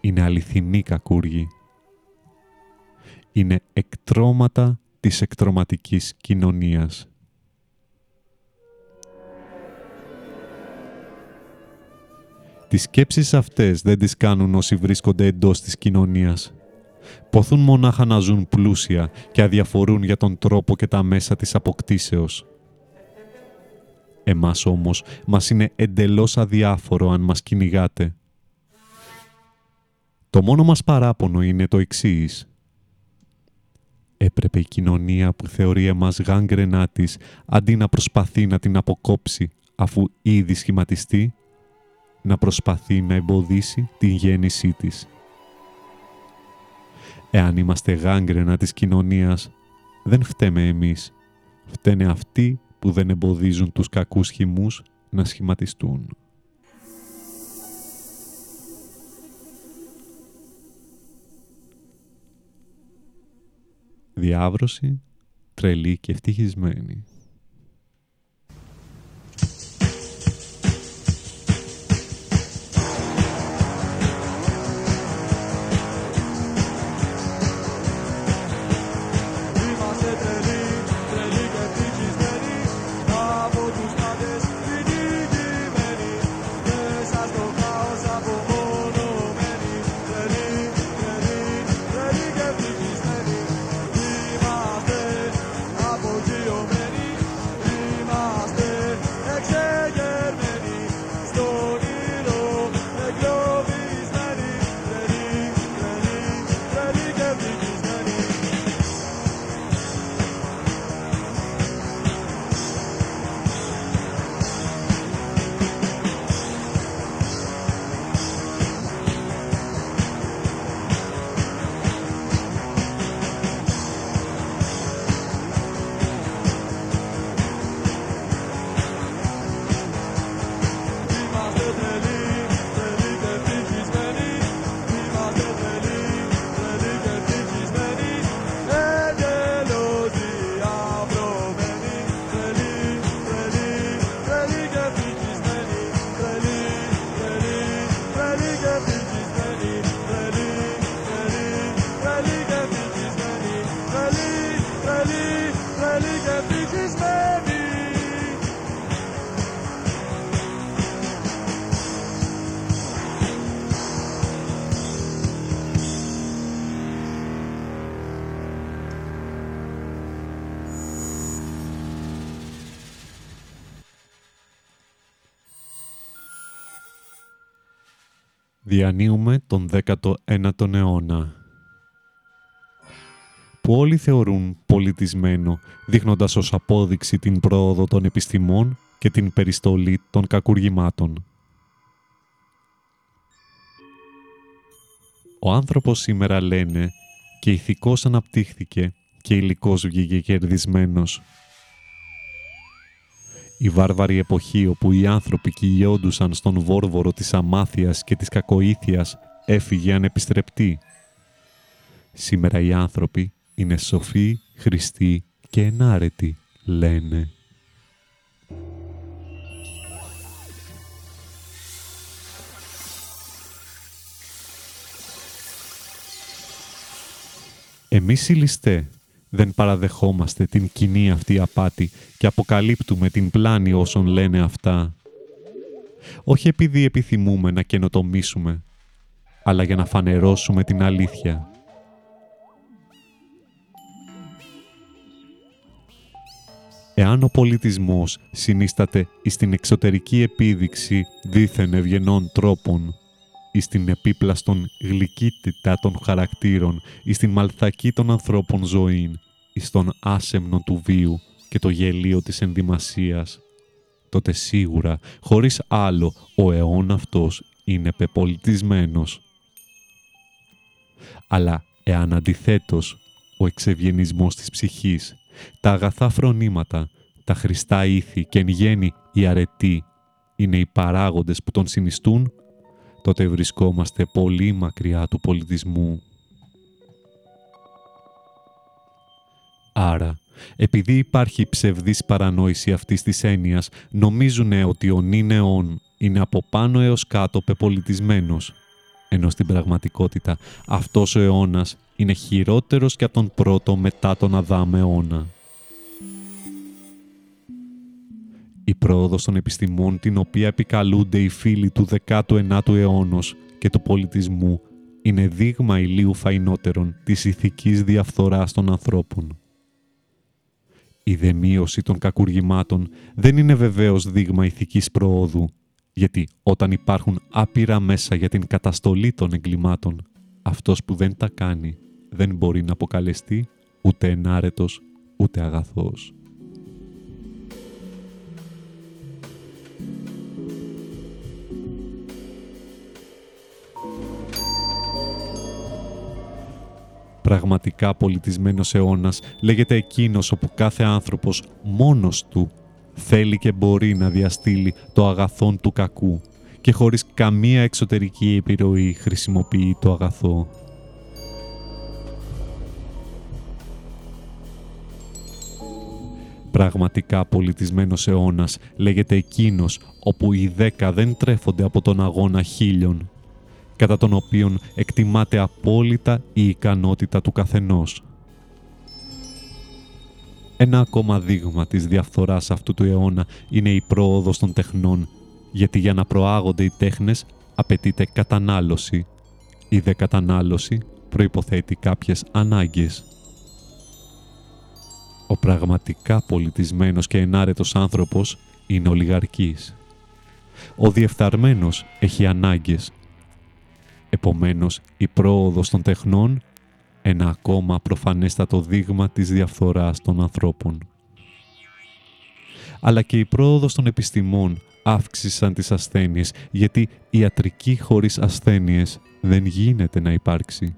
Είναι αληθινή κακούργοι. Είναι εκτρώματα της εκτρωματικής κοινωνίας. Τις σκέψεις αυτές δεν τις κάνουν όσοι βρίσκονται εντός της κοινωνίας ποθούν μονάχα να ζουν πλούσια και αδιαφορούν για τον τρόπο και τα μέσα της αποκτήσεως. Εμάς όμως μας είναι εντελώς αδιάφορο αν μας κυνηγάτε. Το μόνο μας παράπονο είναι το εξής. Έπρεπε η κοινωνία που θεωρεί εμάς γάγκρενά της αντί να προσπαθεί να την αποκόψει αφού ήδη σχηματιστεί, να προσπαθεί να εμποδίσει την γέννησή της. Εάν είμαστε γάγκρενα της κοινωνίας, δεν φταίμε εμείς. Φταίνε αυτοί που δεν εμποδίζουν τους κακούς χυμούς να σχηματιστούν. Διάβρωση, τρελή και ευτυχισμένη. Διανύουμε τον 19ο αιώνα που όλοι θεωρούν πολιτισμένο, δείχνοντας ως απόδειξη την πρόοδο των επιστημών και την περιστολή των κακουργημάτων. Ο άνθρωπος σήμερα λένε και ηθικός αναπτύχθηκε και υλικός βγήκε κερδισμένος. Η βάρβαρη εποχή όπου οι άνθρωποι κυλιόντουσαν στον βόρβορο της αμάθειας και της κακοήθειας έφυγε ανεπιστρεπτή. Σήμερα οι άνθρωποι είναι σοφοί, χρηστοί και ενάρετοι, λένε. Εμείς οι ληστές δεν παραδεχόμαστε την κοινή αυτή απάτη και αποκαλύπτουμε την πλάνη όσων λένε αυτά. Όχι επειδή επιθυμούμε να καινοτομήσουμε, αλλά για να φανερώσουμε την αλήθεια. Εάν ο πολιτισμός συνίσταται εις την εξωτερική επίδειξη δίθεν ευγενών τρόπων εις στην επίπλαστον γλυκύτητα των χαρακτήρων, εις την μαλθακή των ανθρώπων ζωήν, εις τον άσεμνο του βίου και το γελίο της ενδυμασίας, τότε σίγουρα, χωρίς άλλο, ο αιών αυτός είναι πεπολιτισμένος. Αλλά εάν αντιθέτως ο εξευγενισμός της ψυχής, τα αγαθά φρονήματα, τα χρηστά ήθη και εν γέννη η αρετή είναι οι παράγοντες που τον συνιστούν, τότε βρισκόμαστε πολύ μακριά του πολιτισμού. Άρα, επειδή υπάρχει ψευδής παρανόηση αυτής της έννοιας, νομίζουν ότι ο νίνεον είναι από πάνω έως κάτω πεπολιτισμένος, ενώ στην πραγματικότητα αυτός ο αιώνας είναι χειρότερος και από τον πρώτο μετά τον Αδάμ αιώνα. Η πρόοδος των επιστημών την οποία επικαλούνται οι φίλοι του 19ου αιώνος και του πολιτισμού είναι δείγμα ηλίου φαϊνότερων της ηθικής διαφθοράς των ανθρώπων. Η δεμίωση των κακουργημάτων δεν είναι βεβαίως δείγμα ηθικής προόδου, γιατί όταν υπάρχουν άπειρα μέσα για την καταστολή των εγκλημάτων, αυτός που δεν τα κάνει δεν μπορεί να αποκαλεστεί ούτε ενάρετος ούτε αγαθός. Πραγματικά πολιτισμένος αιώνας λέγεται εκείνος όπου κάθε άνθρωπος μόνος του θέλει και μπορεί να διαστήλει το αγαθόν του κακού και χωρίς καμία εξωτερική επιρροή χρησιμοποιεί το αγαθό. Πραγματικά πολιτισμένος αιώνας λέγεται εκείνος όπου οι δέκα δεν τρέφονται από τον αγώνα χίλιων κατά τον οποίον εκτιμάται απόλυτα η ικανότητα του καθενός. Ένα ακόμα δείγμα της διαφθοράς αυτού του αιώνα είναι η πρόοδος των τεχνών, γιατί για να προάγονται οι τέχνες απαιτείται κατανάλωση. Η δε κατανάλωση προϋποθέτει κάποιες ανάγκες. Ο πραγματικά πολιτισμένος και ενάρετος άνθρωπος είναι ολιγαρκής. Ο διεφθαρμένος έχει ανάγκες Επομένως, η πρόοδος των τεχνών ένα ακόμα προφανέστατο δείγμα της διαφθοράς των ανθρώπων. Αλλά και η πρόοδος των επιστημών αύξησαν τις ασθένειες, γιατί ιατρική χωρίς ασθένειες δεν γίνεται να υπάρξει.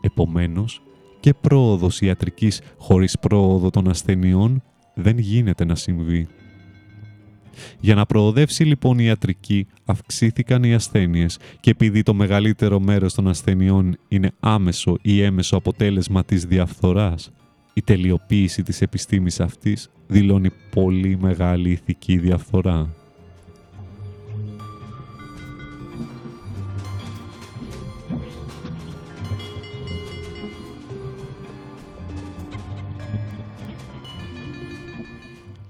Επομένως, και πρόοδος ιατρικής χωρίς πρόοδο των ασθενειών δεν γίνεται να συμβεί. Για να προοδεύσει λοιπόν η ιατρική, αυξήθηκαν οι ασθένειες και επειδή το μεγαλύτερο μέρος των ασθενειών είναι άμεσο ή έμεσο αποτέλεσμα της διαφθοράς, η τελειοποίηση της επιστήμης αυτής δηλώνει πολύ μεγάλη ηθική διαφθορά.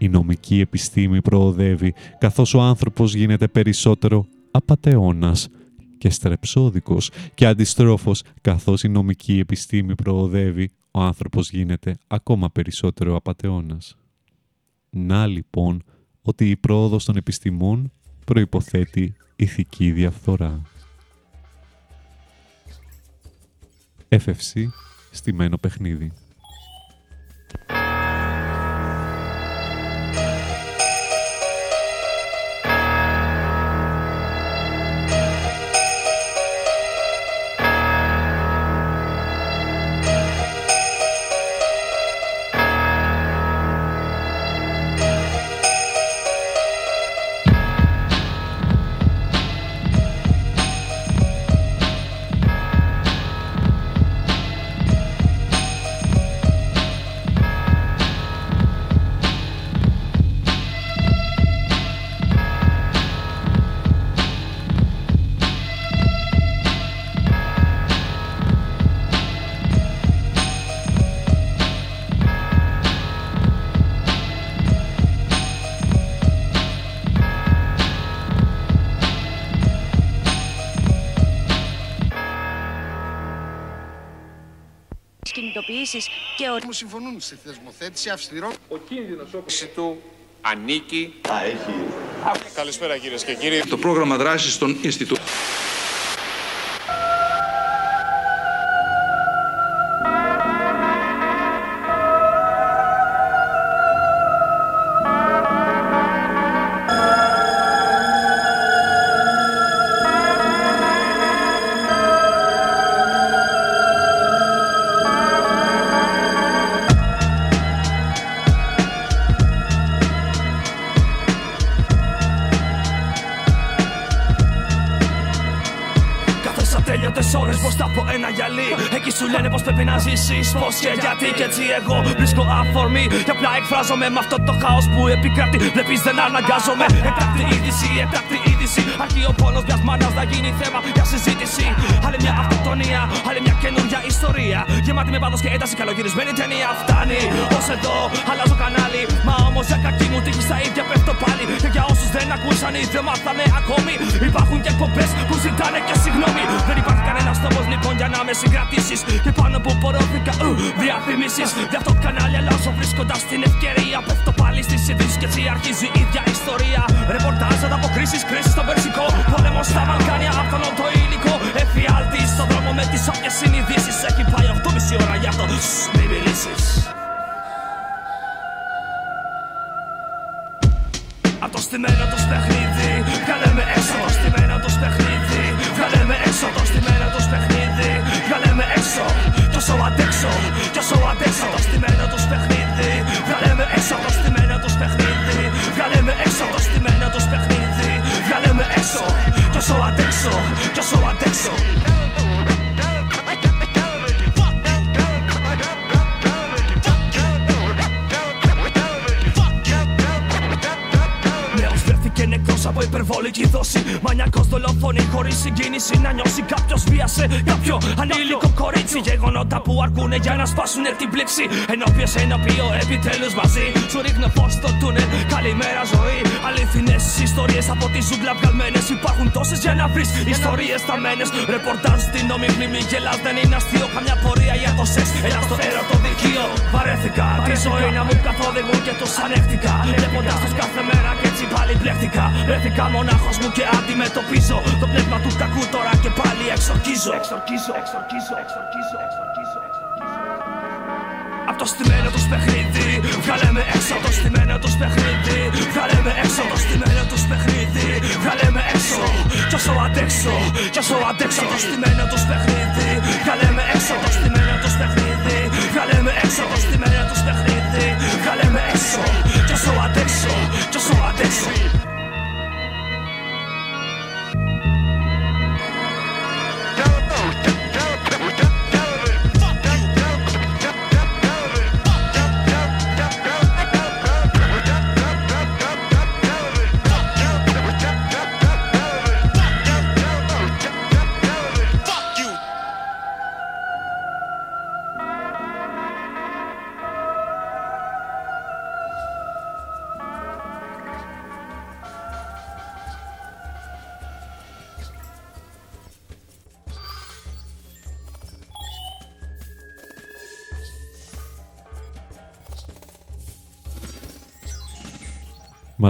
Η νομική επιστήμη προοδεύει, καθώς ο άνθρωπος γίνεται περισσότερο απατεώνας και στρεψόδικος και αντιστρόφως, καθώς η νομική επιστήμη προοδεύει, ο άνθρωπος γίνεται ακόμα περισσότερο απατεώνας. Να λοιπόν ότι η πρόοδος των επιστημών προϋποθέτει ηθική διαφθορά. FFC, στημένο παιχνίδι. Και ο... Μου συμφωνούν στη θεσμοθέτηση αυστηρό. Ο κίνδυνος όψη του ανήκει. Α, έχει. Καλησπέρα κυρίες και κύριοι. Το πρόγραμμα δράσης των Ινστιτούτων. Λένε πως πρέπει να ζήσεις Πως και γιατί. Και έτσι εγώ βρίσκω αφορμή. Και απλά εκφράζομαι με αυτό το χάος που επικρατεί. Βλέπεις δεν αναγκάζομαι. Εκτάκτη είδηση, εκτάκτη είδηση. Αρκεί ο πόνος μιας μάνας να γίνει θέμα για συζήτηση. Άλλη μια αυτοκτονία, άλλη μια καινούργια ιστορία. Γεμάτη με πάθος και ένταση καλογυρισμένη ταινία. Φτάνει ως εδώ, αλλάζω κανάλι. Μα όμως για κακή μου τύχη στα ίδια πέφτω πάλι. Και για όσους δεν ακούσαν ή δεν μάθανε ακόμη Υπάρχουν και εκπομπές που ζητάνε και συγγνώμη. Δεν υπάρχει κανένας τόπος λοιπόν για να με συγκρατήσεις. Και πάνω που πορώθηκα, ου, διαφημίσεις. Γι' αυτό κανάλι αλλάζω βρίσκοντας την ευκαιρία. Πέφτω πάλι στις ειδήσεις και έτσι αρχίζει η ίδια ιστορία. Ρεπορτάζ, ανταποκρίσεις, κρίση στο Περσικό. Πόλεμος στα Βαλκάνια, αυτόν το υλικό. Εφιάλτη στον δρόμο με τις όποιες συνειδήσεις. Έχει πάει 8,5 ώρα γι' αυτό. Σ, Μην μιλήσεις. Απ' το στημένο τους παιχνίδι Βγάλε με έξω το στημένο τους παιχνίδι Βγάλε με έξω το στημένο τους παιχνίδι Βγάλε με έξω Κι όσο αντέξω Κι όσο αντέξω το στημένο τους παιχνίδι Βγάλε με έξω το στημένο τους παιχνίδι Βγάλε με έξω το στημένο τους παιχνίδι Βγάλε με έξω Κι όσο αντέξω Κι όσο αντέξω από υπερβολική δόση. Μανιακός δολοφόνη χωρίς συγκίνηση Να νιώσει κάποιος βίασε κάποιο ανήλικο κορίτσι. Γεγονότα που αρκούνε για να σπάσουν την πλήξη. Ενώπιες ενώπιο επιτέλους μαζί. Σου ρίχνω φως στο τούνελ. Καλημέρα ζωή. Αληθινές ιστορίες από τη ζούγκλα βγαλμένες. Υπάρχουν τόσες για να βρεις ιστορίες θαμμένες Ρεπορτάζ στην όμιχλη μη γελάς Δεν είναι αστείο. Καμιά πορεία για το σεξ. Έλα στο ερωτοδικείο Βαρέθηκα τη ζωή να μου καθοδηγούν και τους ανέχτηκα Βλέποντας τους κάθε μέρα και έτσι πάλι μπλέχτηκα Βρέθηκα μονάχος μου και αντιμετωπίζω Το πνεύμα του κακού τώρα και πάλι εξορκίζω. Εξορκίζω, εξορκίζω, εξορκίζω, εξορκίζω, εξορκίζω. Απ' το στημένο τους παιχνίδι Βγάλε με έξω το στημένο τους παιχνίδι. Βγάλε με έξω το στημένο τους παιχνίδι Βγάλε με έξω. Κι όσο αντέξω Κι όσο αντέξω το στημένο τους παιχνίδι. Βγάλε με έξω το στημένο τους παιχνίδι Βγάλε με έξω το στημένο τους παιχνίδι. Βγάλε με έξω Κι όσο αντέξω Κι όσο αντέξω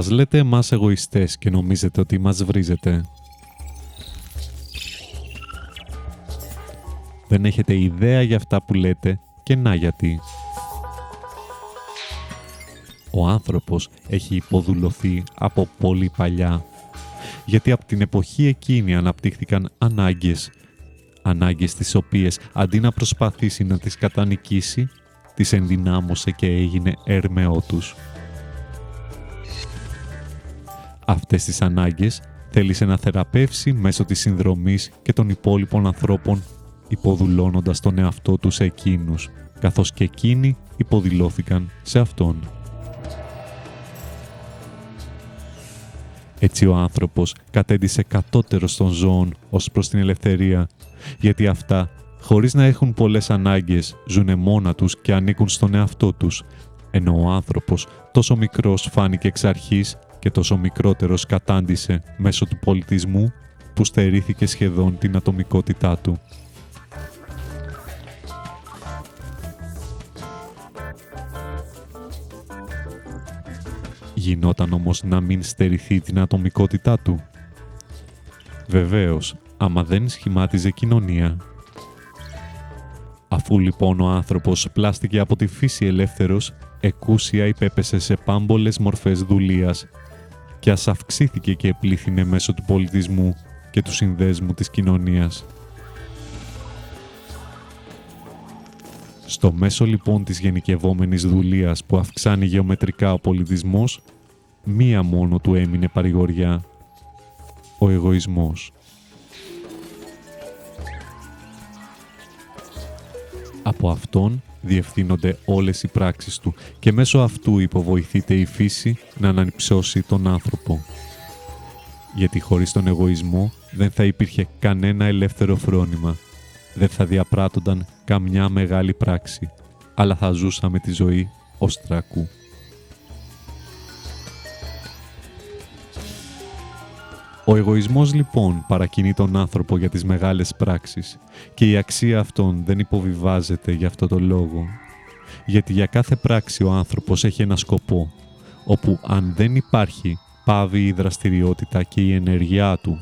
Μας λέτε εμάς εγωιστές και νομίζετε ότι μας βρίζετε. Δεν έχετε ιδέα για αυτά που λέτε και να γιατί. Ο άνθρωπος έχει υποδουλωθεί από πολύ παλιά. Γιατί από την εποχή εκείνη αναπτύχθηκαν ανάγκες. Ανάγκες τις οποίες αντί να προσπαθήσει να τις κατανικήσει, τις ενδυνάμωσε και έγινε έρμεό τους. Αυτές τις ανάγκες θέλησε να θεραπεύσει μέσω της συνδρομής και των υπόλοιπων ανθρώπων υποδουλώνοντας τον εαυτό τους σε εκείνους, καθώς και εκείνοι υποδηλώθηκαν σε Αυτόν. Έτσι ο άνθρωπος κατέντησε κατώτερος των ζώων ως προς την ελευθερία, γιατί αυτά, χωρίς να έχουν πολλές ανάγκες, ζουνε μόνα τους και ανήκουν στον εαυτό τους, ενώ ο άνθρωπος τόσο μικρός φάνηκε εξ αρχής και τόσο μικρότερος κατάντησε μέσω του πολιτισμού που στερήθηκε σχεδόν την ατομικότητά του. Γινόταν όμως να μην στερηθεί την ατομικότητά του. Βεβαίως, άμα δεν σχημάτιζε κοινωνία. Αφού λοιπόν ο άνθρωπος πλάστηκε από τη φύση ελεύθερος, εκούσια υπέπεσε σε πάμπολες μορφές δουλείας και ας αυξήθηκε και επλήθυνε μέσω του πολιτισμού και του συνδέσμου της κοινωνίας. Στο μέσο λοιπόν της γενικευόμενης δουλείας που αυξάνει γεωμετρικά ο πολιτισμός, μία μόνο του έμεινε παρηγοριά, ο εγωισμός. Από αυτόν διευθύνονται όλες οι πράξεις του και μέσω αυτού υποβοηθείται η φύση να ανανυψώσει τον άνθρωπο. Γιατί χωρίς τον εγωισμό δεν θα υπήρχε κανένα ελεύθερο φρόνημα. Δεν θα διαπράττονταν καμιά μεγάλη πράξη, αλλά θα ζούσαμε τη ζωή ως τρακού. Ο εγωισμός λοιπόν παρακινεί τον άνθρωπο για τις μεγάλες πράξεις και η αξία αυτών δεν υποβιβάζεται για αυτό το λόγο. Γιατί για κάθε πράξη ο άνθρωπος έχει ένα σκοπό, όπου αν δεν υπάρχει πάβει η δραστηριότητα και η ενεργειά του.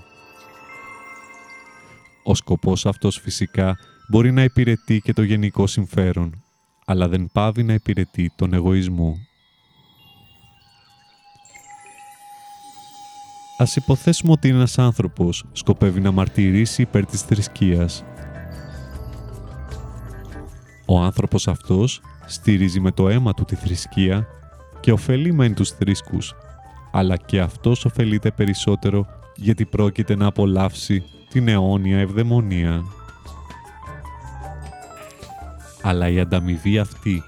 Ο σκοπός αυτός φυσικά μπορεί να υπηρετεί και το γενικό συμφέρον, αλλά δεν πάβει να υπηρετεί τον εγωισμό. Ας υποθέσουμε ότι ένας άνθρωπος σκοπεύει να μαρτυρήσει υπέρ της θρησκείας. Ο άνθρωπος αυτός στηρίζει με το αίμα του τη θρησκεία και ωφελεί μεν τους θρήσκους, αλλά και αυτός ωφελείται περισσότερο γιατί πρόκειται να απολαύσει την αιώνια ευδαιμονία. Αλλά η ανταμοιβή αυτή,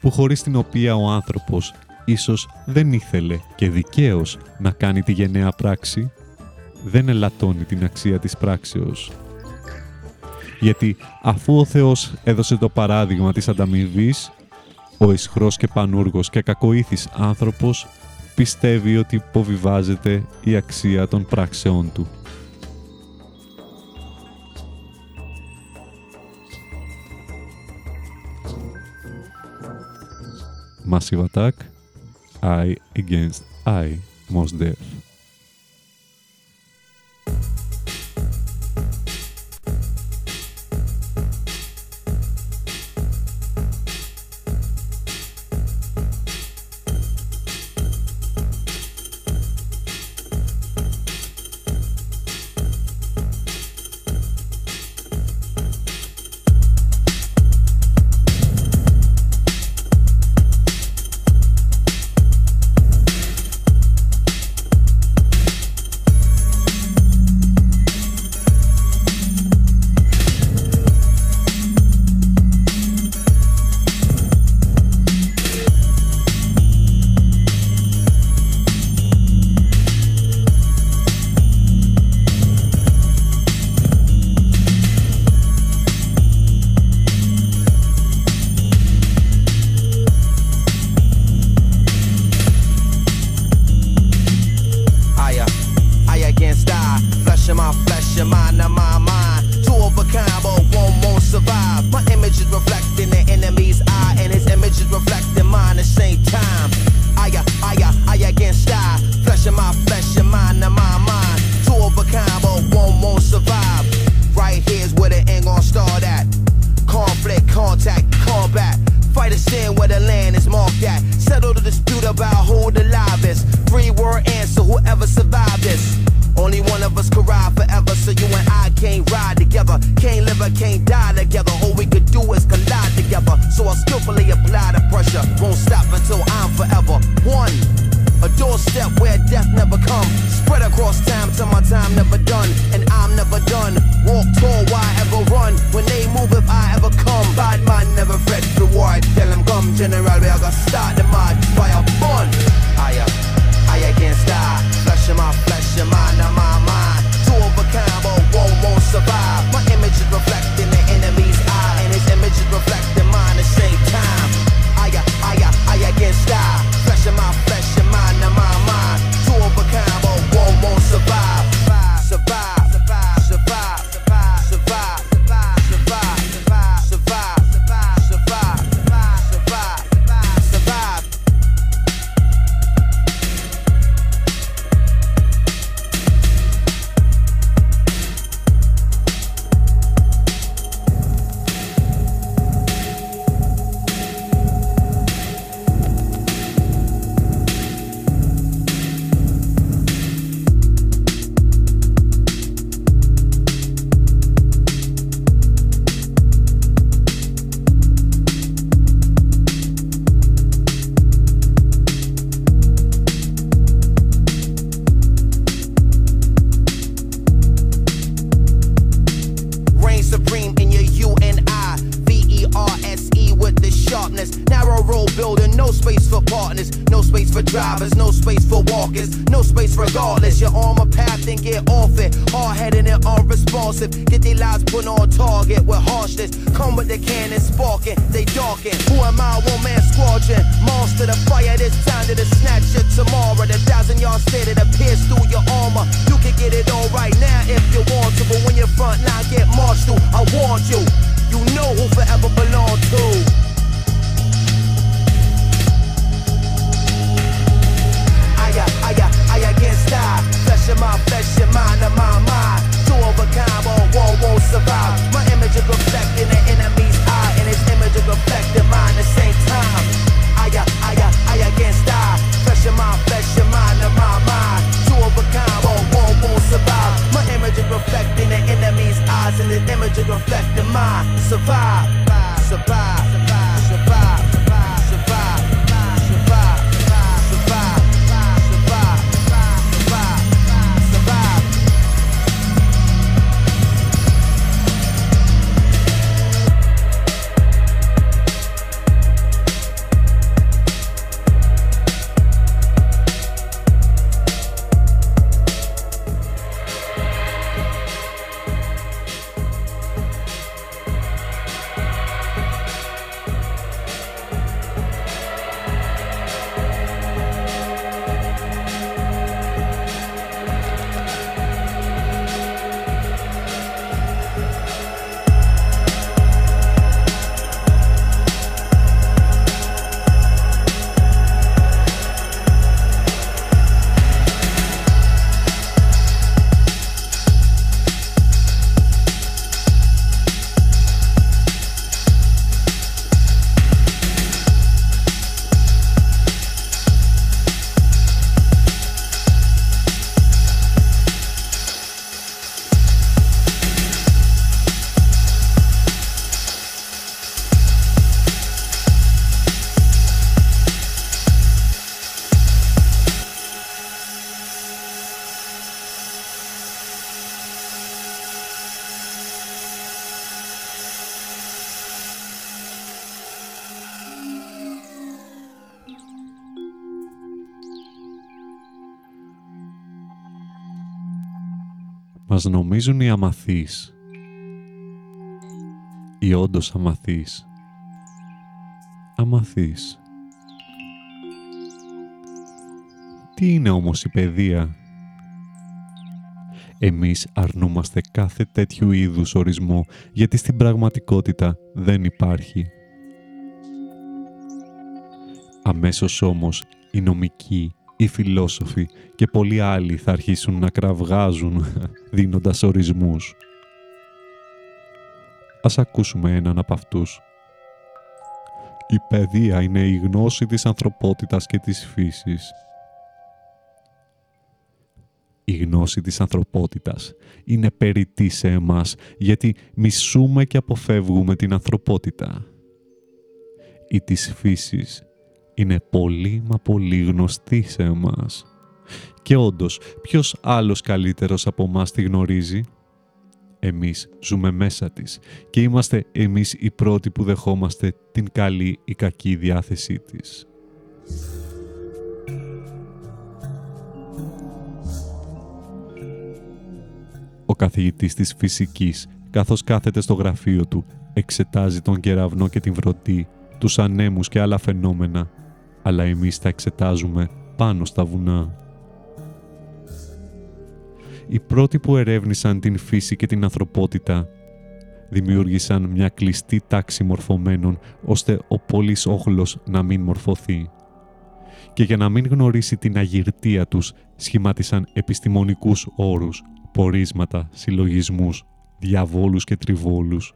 που χωρίς την οποία ο άνθρωπος ίσως δεν ήθελε και δικαίως να κάνει τη γενναία πράξη, δεν ελαττώνει την αξία της πράξεως. Γιατί αφού ο Θεός έδωσε το παράδειγμα της ανταμοιβής, ο ισχρός και πανούργος και κακοήθης άνθρωπος πιστεύει ότι υποβιβάζεται η αξία των πράξεών του. Massive Attack eye against eye, most deaf. Two of a kind, but one won't survive. My image is reflecting the enemy's eye, and his image is reflecting mine at the same time. I, I, I, I against I. Flesh in my flesh and mind in my mind. Two of a kind, but one won't survive. Right here's where the end gon' start at. Conflict, contact, combat. Fight a sin where the land is marked at. Settle the dispute about who the live is. Free word answer, whoever survived this. Only one of us could ride forever, so you and I can't ride together. Can't live or can't die together. All we could do is collide together. So I skillfully apply the pressure. Won't stop until I'm forever one. A doorstep where death never come. Spread across time till my time never done. And I'm never done. Walk tall, why ever run? When they move, if I ever come. Bad man never fret the war. Tell them come, General, we are gonna start the march. Fire fun. I, I against die. Flesh in my flesh, your mind, and my mind. Two of a kind, but won't survive. My image is reflecting the enemy's eye, and his image is reflecting mine at the same time. I, I, uh, I against die. Μας νομίζουν οι αμαθείς. Οι όντως αμαθείς. Αμαθείς. Τι είναι όμως η παιδεία; Εμείς αρνούμαστε κάθε τέτοιου είδους ορισμό γιατί στην πραγματικότητα δεν υπάρχει. Αμέσως όμως οι νομικοί, οι φιλόσοφοι και πολλοί άλλοι θα αρχίσουν να κραυγάζουν δίνοντας ορισμούς. Ας ακούσουμε έναν από αυτούς. Η παιδεία είναι η γνώση της ανθρωπότητας και της φύσης. Η γνώση της ανθρωπότητας είναι περιττή σε εμάς γιατί μισούμε και αποφεύγουμε την ανθρωπότητα. Η της φύσης είναι πολύ μα πολύ γνωστή σε εμάς. Και όντως, ποιος άλλος καλύτερος από μας τη γνωρίζει; Εμείς ζούμε μέσα της και είμαστε εμείς οι πρώτοι που δεχόμαστε την καλή ή κακή διάθεσή της. Ο καθηγητής της φυσικής, καθώς κάθεται στο γραφείο του, εξετάζει τον κεραυνό και την βρωτή, τους ανέμους και άλλα φαινόμενα, αλλά εμείς τα εξετάζουμε πάνω στα βουνά. Οι πρώτοι που ερεύνησαν την φύση και την ανθρωπότητα δημιούργησαν μια κλειστή τάξη μορφωμένων ώστε ο πολύς όχλος να μην μορφωθεί. Και για να μην γνωρίσει την αγυρτία τους σχημάτισαν επιστημονικούς όρους, πορίσματα, συλλογισμούς, διαβόλους και τριβόλους,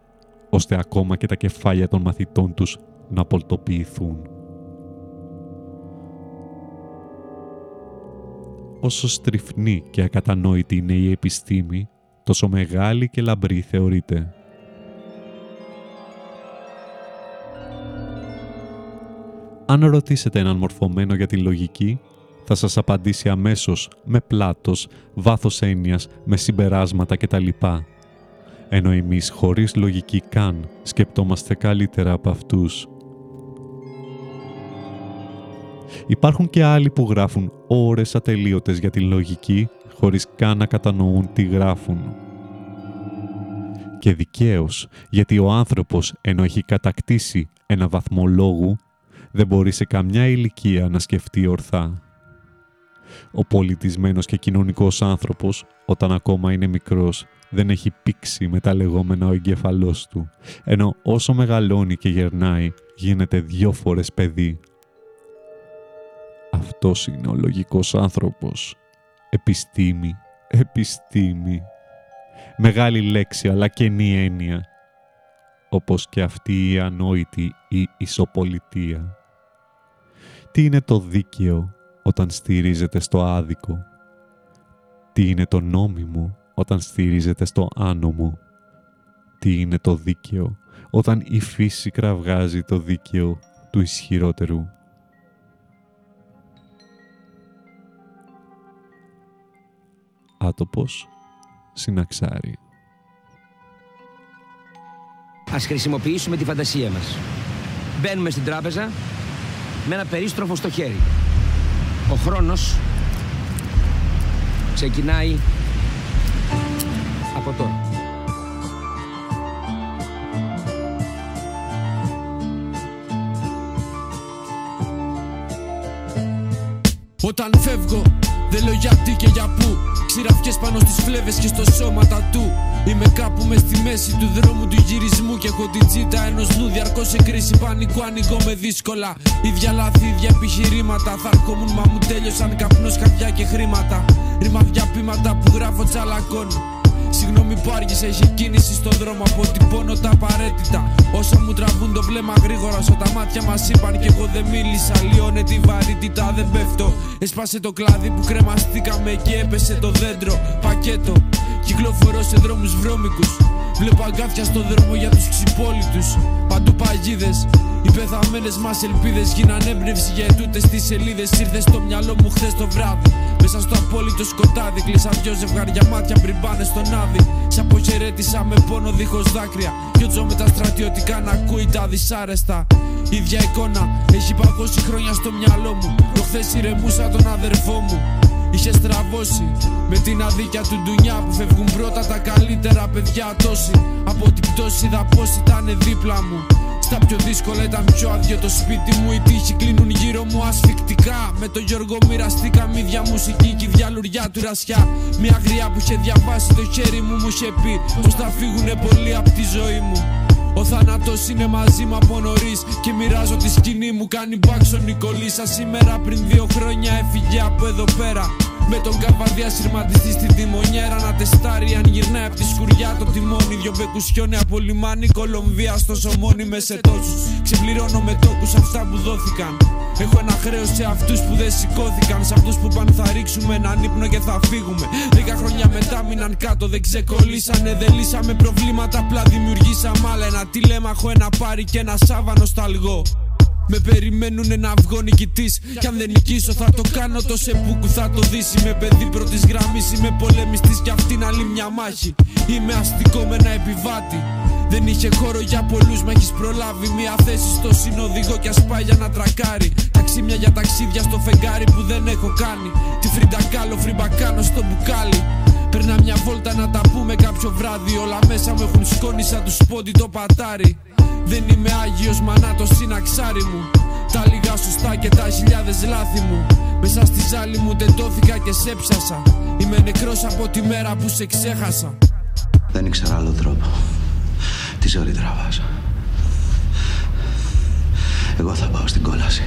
ώστε ακόμα και τα κεφάλια των μαθητών τους να πολτοποιηθούν. Όσο στριφνή και ακατανόητη είναι η επιστήμη, τόσο μεγάλη και λαμπρή θεωρείται. Αν ρωτήσετε έναν μορφωμένο για τη λογική, θα σας απαντήσει αμέσως με πλάτος, βάθος έννοιας, με συμπεράσματα κτλ. Ενώ εμείς χωρίς λογική καν σκεπτόμαστε καλύτερα από αυτούς. Υπάρχουν και άλλοι που γράφουν ώρες ατελείωτες για τη λογική χωρίς καν να κατανοούν τι γράφουν. Και δικαίως, γιατί ο άνθρωπος ενώ έχει κατακτήσει ένα βαθμό λόγου, δεν μπορεί σε καμιά ηλικία να σκεφτεί ορθά. Ο πολιτισμένος και κοινωνικός άνθρωπος, όταν ακόμα είναι μικρός, δεν έχει πήξει με τα λεγόμενα ο εγκέφαλός του, ενώ όσο μεγαλώνει και γερνάει, γίνεται δυο φορές παιδί. Αυτός είναι ο λογικός άνθρωπος. Επιστήμη, επιστήμη. Μεγάλη λέξη αλλά καινή έννοια, όπως και αυτή η ανόητη ή ισοπολιτεία. Τι είναι το δίκαιο όταν στηρίζεται στο άδικο; Τι είναι το νόμιμο όταν στηρίζεται στο άνομο; Τι είναι το δίκαιο όταν η φύση κραυγάζει το δίκαιο του ισχυρότερου; Άτοπος συναξάρι. Ας χρησιμοποιήσουμε τη φαντασία μας. Μπαίνουμε στην τράπεζα με ένα περίστροφο στο χέρι. Ο χρόνος ξεκινάει από τώρα. Όταν φεύγω δεν λέω γιατί και για πού. Ξηραφιές πάνω στις φλέβες και στο σώμα του. Είμαι κάπου μες στη μέση του δρόμου του γυρισμού Και έχω την τσίτα ενός νου. Διαρκώς σε κρίση πανικού Ανοίγω με δύσκολα. Ίδια λάθη, ίδια επιχειρήματα. Θα έρχομουν μα μου τέλειωσαν καπνός, καρδιά και χρήματα. Ρημαδιά πείματα που γράφω τσαλακώνω Συγγνώμη που άργησε, έχει κίνηση στον δρόμο. Αποτυπώνω τα απαραίτητα. Όσα μου τραβούν το βλέμμα γρήγορα. Στο τα μάτια μας είπαν και εγώ δεν μίλησα. Λιώνε τη βαρύτητα, δεν πέφτω. Έσπασε το κλάδι που κρεμαστήκαμε και έπεσε το δέντρο. Πακέτο. Κυκλοφορώ σε δρόμους βρώμικους. Βλέπω αγκάθια στον δρόμο για τους ξυπόλοιτου. Παντού παγίδες. Οι πεθαμένες μας ελπίδες γίναν έμπνευση για ετούτες τις σελίδες. Ήρθε στο μυαλό μου χθες το βράδυ. Μέσα στο απόλυτο σκοτάδι. Κλείσα δυο ζευγάρια μάτια πριν πάνε στον άδει. Σ' αποχαιρέτησα με πόνο δίχως δάκρυα. Κι ο με τα στρατιωτικά να ακούει τα δυσάρεστα. Ίδια εικόνα έχει παγώσει χρόνια στο μυαλό μου. Προχθές ηρεμούσα τον αδερφό μου. Είχε στραβώσει με την αδίκια του ντουνιά που φεύγουν πρώτα τα καλύτερα παιδιά τόσοι. Από την πτώση είδα πώς ήταν δίπλα μου. Στα πιο δύσκολα ήταν πιο άδειο το σπίτι μου. Οι τείχοι κλείνουν γύρω μου ασφικτικά. Με το Γιώργο μοιραστήκα μύδια μουσική και διαλουριά του ρασιά. Μια γριά που είχε διαβάσει το χέρι μου μου είχε πει πως θα φύγουνε πολύ από τη ζωή μου. Ο θάνατος είναι μαζί μου από νωρίς και μοιράζω τη σκηνή μου. Κάνει μπάξο Νικολίσα σήμερα πριν δύο χρόνια έφυγε από εδώ πέρα. Με τον καβαδιά σειρματιστής στην τιμονιέρα να τεστάρει αν γυρνάει από τη σκουριά το τιμόνι. Δυο μπεκουσιόνι από λιμάνι, Κολομβία στο σωμόνι με σε τόσους. Ξεπληρώνω με τόκους αυτά που δόθηκαν. Έχω ένα χρέος σε αυτούς που δεν σηκώθηκαν. Σε αυτούς που πάνε θα ρίξουμε έναν ύπνο και θα φύγουμε. Δέκα χρόνια μετά μείναν κάτω, δεν ξεκολλήσανε. Δεν λύσαμε προβλήματα, απλά δημιουργήσαμε άλλα. Ένα τηλέμαχο, ένα πάρει και ένα σάβανο σταλγό. Με περιμένουνε να βγω νικητής. Κι αν δεν νικήσω, θα το κάνω το σεπούκου, θα το δει. Είμαι παιδί πρώτης γραμμής, είμαι πολεμιστής κι αυτήν άλλη μια μάχη. Είμαι αστικό με ένα επιβάτη. Δεν είχε χώρο για πολλούς, μα έχεις προλάβει μια θέση στο συνοδηγό κι ας πάει για να τρακάρει. Ταξίμια για ταξίδια στο φεγγάρι που δεν έχω κάνει. Τη φριντακάλο, φριμπακάνω στο μπουκάλι. Περνά μια βόλτα να τα πούμε κάποιο βράδυ. Όλα μέσα μου έχουν σκόνη σαν τους σπόντι το πατάρι. Δεν είμαι Άγιος μανάτος είναι αξάρι μου. Τα λίγα σωστά και τα χιλιάδες λάθη μου. Μέσα στη ζάλη μου τεντώθηκα και σε ψάσα. Είμαι νεκρός από τη μέρα που σε ξέχασα. Δεν ήξερα άλλο τρόπο. Τι ζωή τραβάς. Εγώ θα πάω στην κόλαση.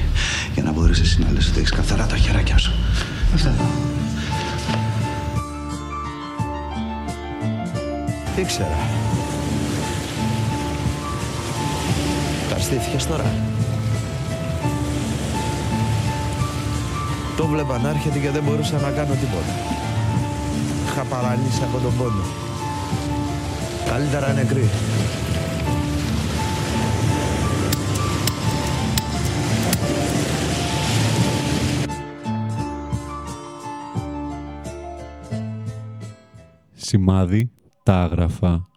Για να μπορείς εσύ να λες ότι έχεις καθαρά τα χεράκια σου. Αυτά εδώ. Ήξερα Καρστήθηκες τώρα. Το βλέπα να έρχεται και δεν μπορούσα να κάνω τίποτα. Είχα παραλύσει από τον πόνο. Καλύτερα νεκρή. Σημάδι, τα άγραφα.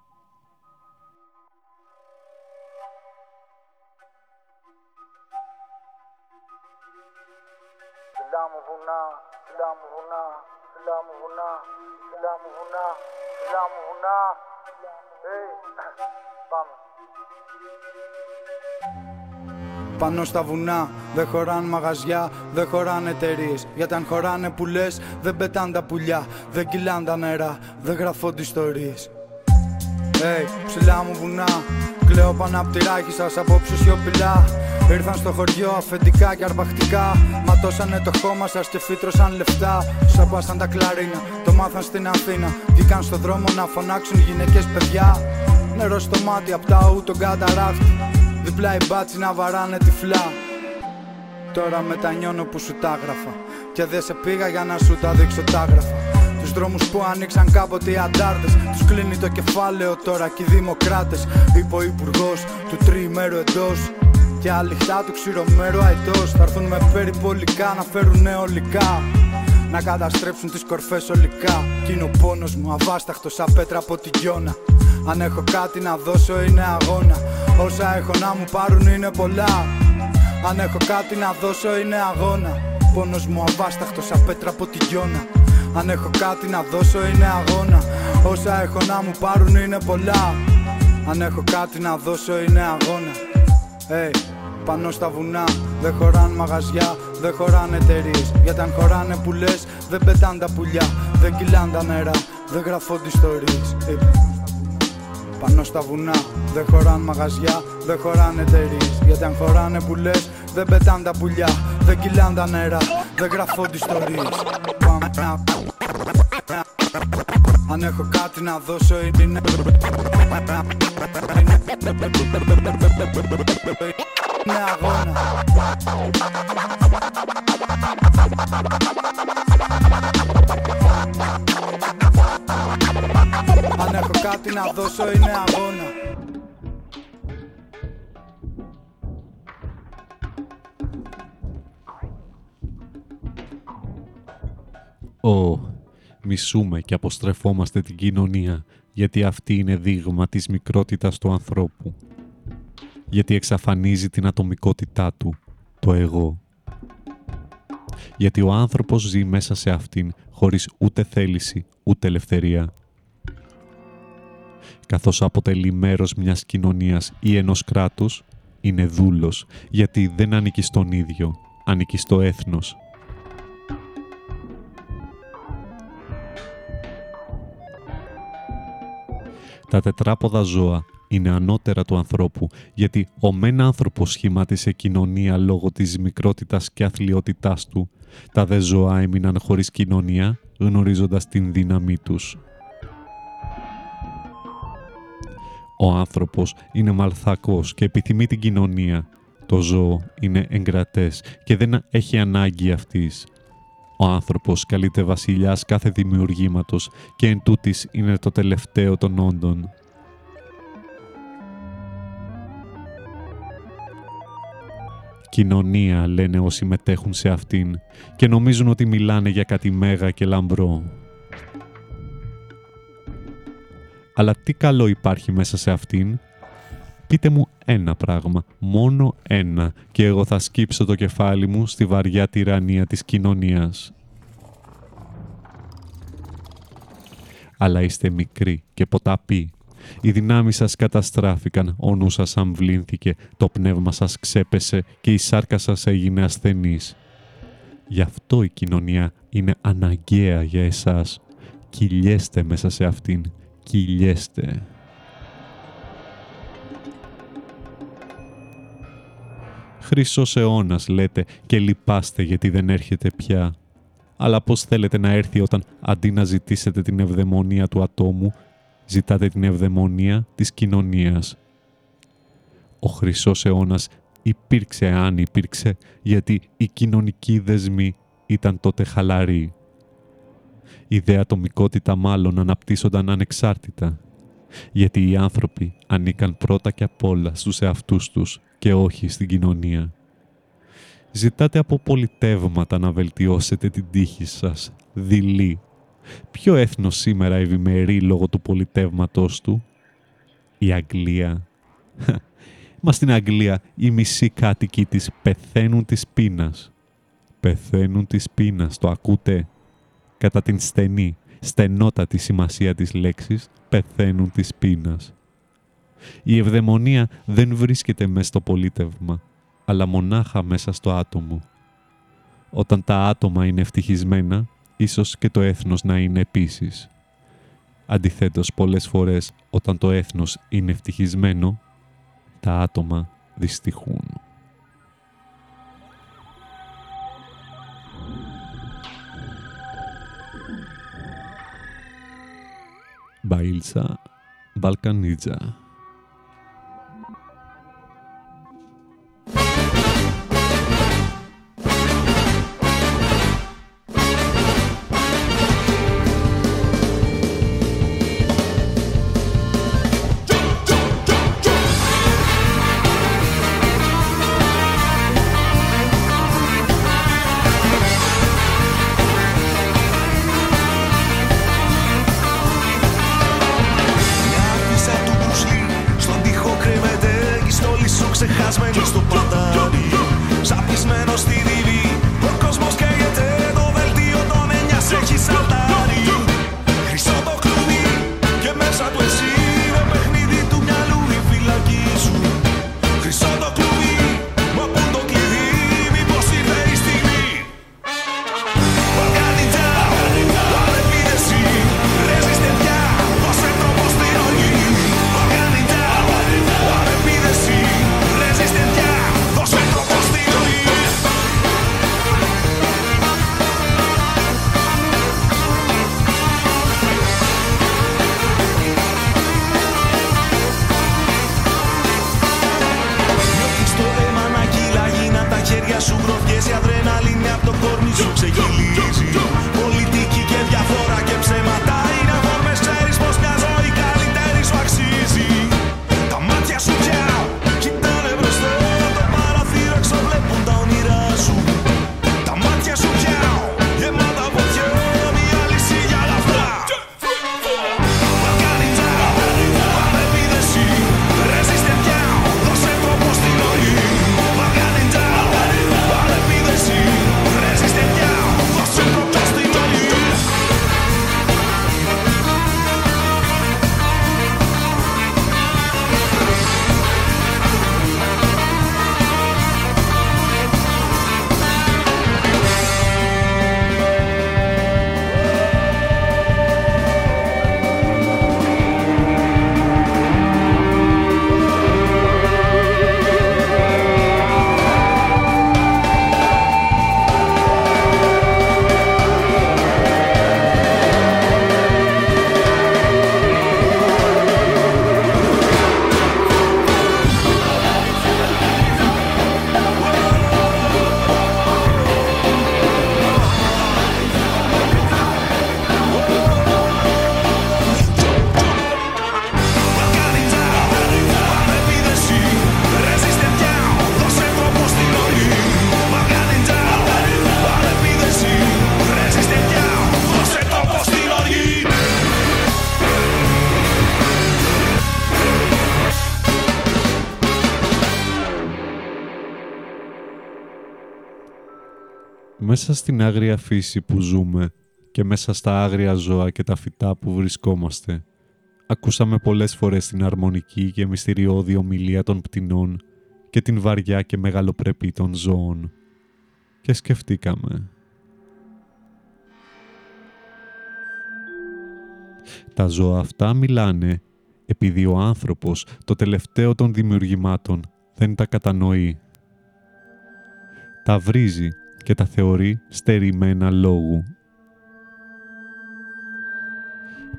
Πάνω στα βουνά δεν χωράνε μαγαζιά, δεν χωράνε εταιρείες. Γιατί αν χωράνε που λε, δεν πετάνε τα πουλιά, δεν κυλάνε τα νερά, δεν γραφώνται ιστορίες. Hey, ψηλά μου βουνά, κλαίω πάνω απ' τη ράχη σας απόψε σιωπηλά. Ήρθαν στο χωριό αφεντικά και αρπακτικά. Ματώσανε το χώμα σας και φύτρωσαν λεφτά. Σαπάσαν τα κλαρίνα, το μάθαν στην Αθήνα. Βγήκαν στο δρόμο να φωνάξουν γυναίκες παιδιά. Νερό στο μάτι απ' τα ου τον καταράχτη. Διπλά οι μπάτσι να βαράνε τυφλά. Τώρα μετανιώνω που σου τα έγραφα. Και δεν σε πήγα για να σου τα δείξω τα έγραφα. Τους δρόμους που ανοίξαν κάποτε οι αντάρτες Τους κλείνει το κεφάλαιο τώρα και οι δημοκράτες. Είπε ο υπουργός του τριημέρου εντός. Και αληχτά του ξηρωμέρου αητός Θα έρθουν με περιπολικά να φέρουν νεολικά να καταστρέψουν τις κορφές ολικά. Κι είναι ο πόνος μου αβάσταχτος σαν πέτρα από τη γιώνα Αν έχω κάτι να δώσω είναι αγώνα. Όσα έχω να μου πάρουν είναι πολλά. Αν έχω κάτι να δώσω είναι αγώνα. Πόνος μου αβάσταχτος σαν πέτρα από τη γιώνα Αν έχω κάτι να δώσω είναι αγώνα. Όσα έχω να μου πάρουν είναι πολλά. Αν έχω κάτι να δώσω είναι αγώνα. Hey, πάνω στα βουνά Δεν χωράνε μαγαζιά, δεν χωράνε εταιρείες. Γιατί αν χωράνε που λες, δεν πετάνε τα πουλιά. Δεν κυλάνε τα νερά, δεν γραφώνται ιστορίες. Πάνω στα βουνά δεν χωράνε μαγαζιά, δεν χωράνε εταιρείες. Γιατί αν χωράνε που λες, δεν πετάνε τα πουλιά. Δεν κυλάνε τα νερά, δεν γραφώνται ιστορίες. Αν έχω κάτι να δώσω είναι Είναι αγώνα Αν έχω κάτι να δώσω είναι αγώνα Ω, μισούμε και αποστρεφόμαστε την κοινωνία γιατί αυτή είναι δείγμα της μικρότητας του ανθρώπου. Γιατί εξαφανίζει την ατομικότητά του, το εγώ. Γιατί ο άνθρωπος ζει μέσα σε αυτήν χωρίς ούτε θέληση ούτε ελευθερία. Καθώς αποτελεί μέρος μιας κοινωνίας ή ενός κράτους, είναι δούλος γιατί δεν ανήκει στον ίδιο, ανήκει στο έθνος Τα τετράποδα ζώα είναι ανώτερα του ανθρώπου, γιατί ο μεν άνθρωπος σχημάτισε κοινωνία λόγω της μικρότητας και αθλειότητάς του, τα δε ζώα έμειναν χωρίς κοινωνία, γνωρίζοντας την δύναμή τους. Ο άνθρωπος είναι μαλθακός και επιθυμεί την κοινωνία. Το ζώο είναι εγκρατές και δεν έχει ανάγκη αυτής. Ο άνθρωπος καλείται βασιλιάς κάθε δημιουργήματος και εν τούτης είναι το τελευταίο των όντων. Κοινωνία λένε όσοι μετέχουν σε αυτήν και νομίζουν ότι μιλάνε για κάτι μέγα και λαμπρό. Αλλά τι καλό υπάρχει μέσα σε αυτήν; Πείτε μου ένα πράγμα, μόνο ένα, και εγώ θα σκύψω το κεφάλι μου στη βαριά τυραννία της κοινωνίας. Αλλά είστε μικροί και ποταποί. Οι δυνάμεις σας καταστράφηκαν, ο νους σας αμβλήνθηκε, το πνεύμα σας ξέπεσε και η σάρκα σας έγινε ασθενής. Γι' αυτό η κοινωνία είναι αναγκαία για εσάς. Κυλιέστε μέσα σε αυτήν κυλιέστε. Χρυσός αιώνας λέτε και λυπάστε γιατί δεν έρχεται πια. Αλλά πώς θέλετε να έρθει όταν αντί να ζητήσετε την ευδαιμονία του ατόμου, ζητάτε την ευδαιμονία της κοινωνίας. Ο χρυσός αιώνας υπήρξε αν υπήρξε γιατί οι κοινωνικοί δεσμοί ήταν τότε χαλαροί. Η δε ατομικότητα μάλλον αναπτύσσονταν ανεξάρτητα, γιατί οι άνθρωποι ανήκαν πρώτα και απ' όλα στους εαυτούς τους και όχι στην κοινωνία. Ζητάτε από πολιτεύματα να βελτιώσετε την τύχη σας, δειλή. Ποιο έθνος σήμερα ευημερεί λόγω του πολιτεύματός του; Η Αγγλία. Μα στην Αγγλία οι μισοί κάτοικοι της πεθαίνουν της πείνας. Πεθαίνουν της πείνας, το ακούτε; Κατά την στενή, στενότατη σημασία της λέξης, πεθαίνουν της πείνας. Η ευδαιμονία δεν βρίσκεται μέσα στο πολίτευμα, αλλά μονάχα μέσα στο άτομο. Όταν τα άτομα είναι ευτυχισμένα, ίσως και το έθνος να είναι επίσης. Αντιθέτως, πολλές φορές, όταν το έθνος είναι ευτυχισμένο, τα άτομα δυστυχούν. Bailsa Balkanidza. Μέσα στην άγρια φύση που ζούμε και μέσα στα άγρια ζώα και τα φυτά που βρισκόμαστε, ακούσαμε πολλές φορές την αρμονική και μυστηριώδη ομιλία των πτηνών και την βαριά και μεγαλοπρεπή των ζώων. Και σκεφτήκαμε. Τα ζώα αυτά μιλάνε επειδή ο άνθρωπος το τελευταίο των δημιουργημάτων δεν τα κατανοεί. Τα βρίζει και τα θεωρεί στερημένα λόγου.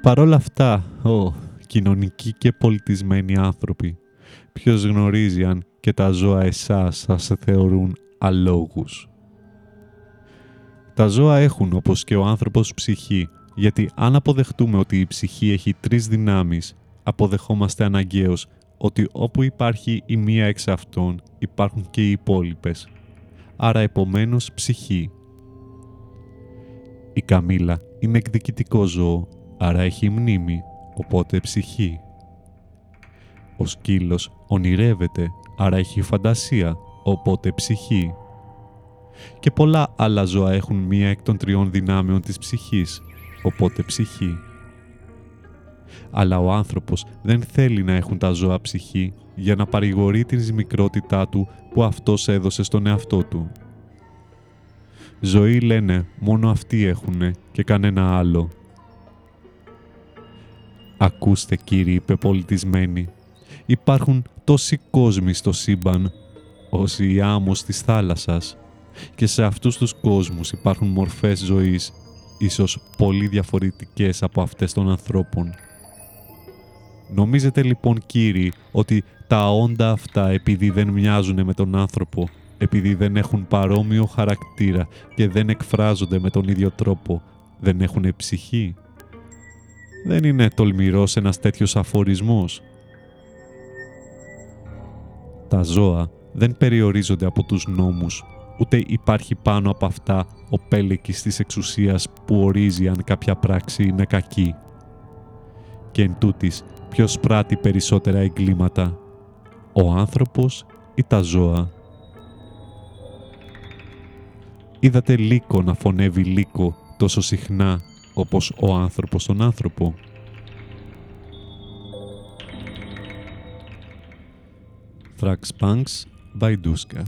Παρόλα αυτά, ο, κοινωνικοί και πολιτισμένοι άνθρωποι, ποιος γνωρίζει αν και τα ζώα εσάς σας θεωρούν αλόγους; Τα ζώα έχουν, όπως και ο άνθρωπος, ψυχή, γιατί αν αποδεχτούμε ότι η ψυχή έχει τρεις δυνάμεις, αποδεχόμαστε αναγκαίως ότι όπου υπάρχει η μία εξ αυτών υπάρχουν και οι υπόλοιπες. Άρα επομένως ψυχή. Η καμήλα είναι εκδικητικό ζώο, άρα έχει μνήμη, οπότε ψυχή. Ο σκύλος ονειρεύεται, άρα έχει φαντασία, οπότε ψυχή. Και πολλά άλλα ζώα έχουν μία εκ των τριών δυνάμεων της ψυχής, οπότε ψυχή. Αλλά ο άνθρωπος δεν θέλει να έχουν τα ζώα ψυχή για να παρηγορεί την μικρότητά του που αυτός έδωσε στον εαυτό του. Ζωή λένε μόνο αυτοί έχουνε και κανένα άλλο. Ακούστε κύριοι υπεπολιτισμένοι, υπάρχουν τόσοι κόσμοι στο σύμπαν, όσοι η άμμος της θάλασσας, και σε αυτούς τους κόσμους υπάρχουν μορφές ζωής, ίσως πολύ διαφορετικές από αυτές των ανθρώπων. Νομίζετε λοιπόν κύριοι ότι τα όντα αυτά επειδή δεν μοιάζουν με τον άνθρωπο, επειδή δεν έχουν παρόμοιο χαρακτήρα και δεν εκφράζονται με τον ίδιο τρόπο, δεν έχουν ψυχή; Δεν είναι τολμηρός ένας τέτοιος αφορισμός; Τα ζώα δεν περιορίζονται από τους νόμους, ούτε υπάρχει πάνω από αυτά ο πέλεκης της εξουσίας που ορίζει αν κάποια πράξη είναι κακή. Και εν τούτης, ποιος πράττει περισσότερα εγκλήματα, ο άνθρωπος ή τα ζώα; Είδατε λύκο να φωνεύει λύκο τόσο συχνά όπως ο άνθρωπος τον άνθρωπο; Thrax Punks by Duska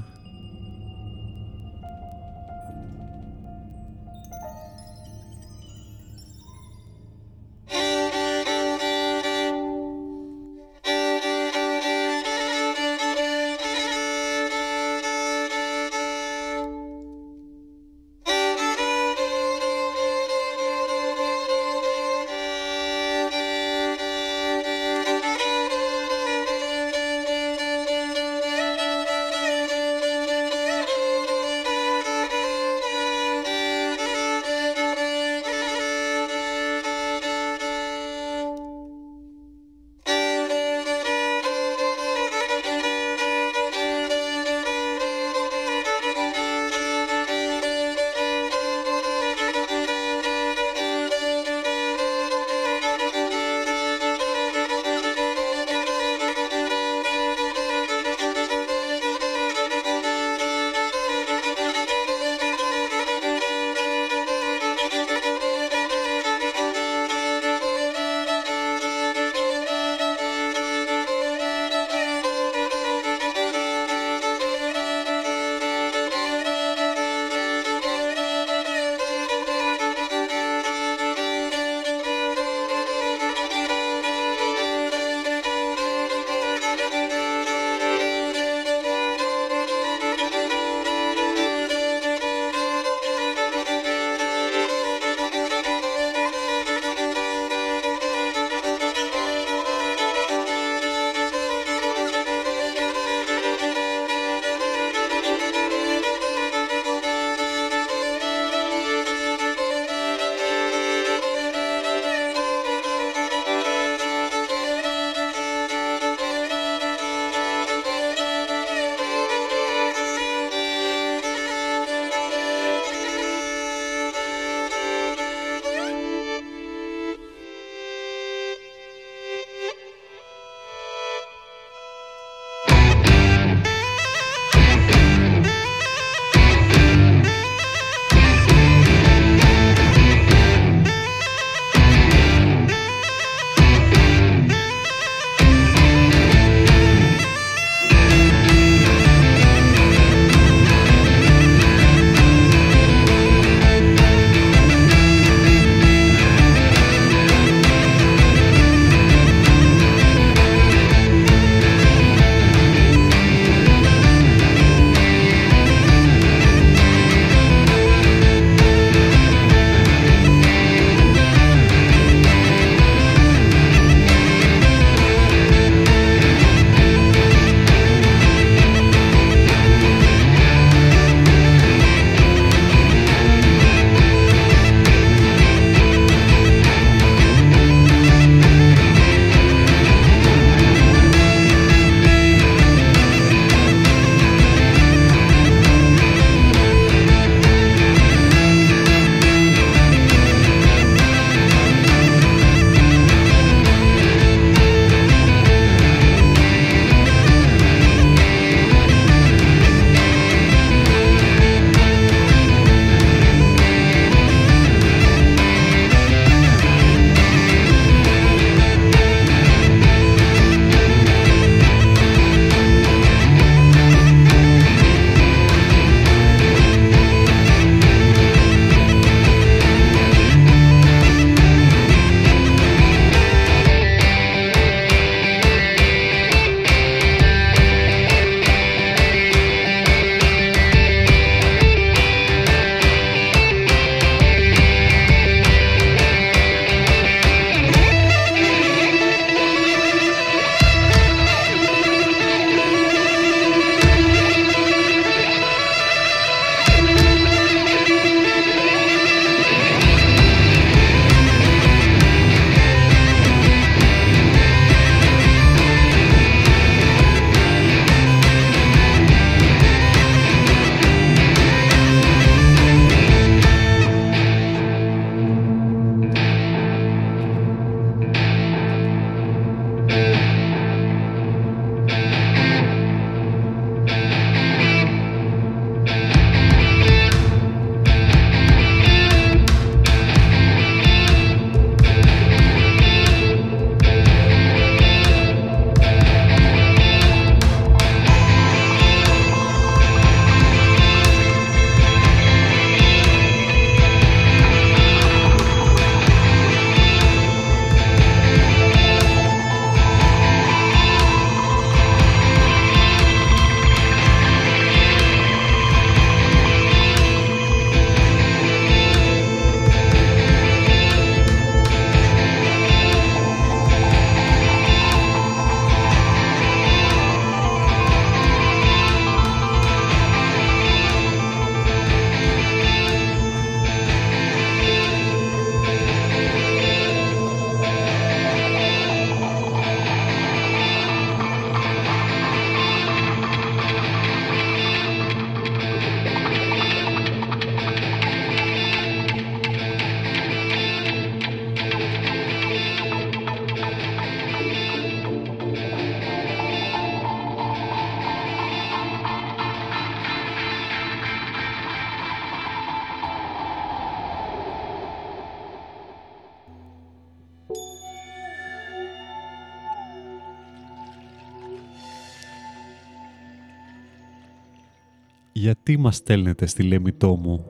γιατί μας στέλνετε στη Λέμιτό μου;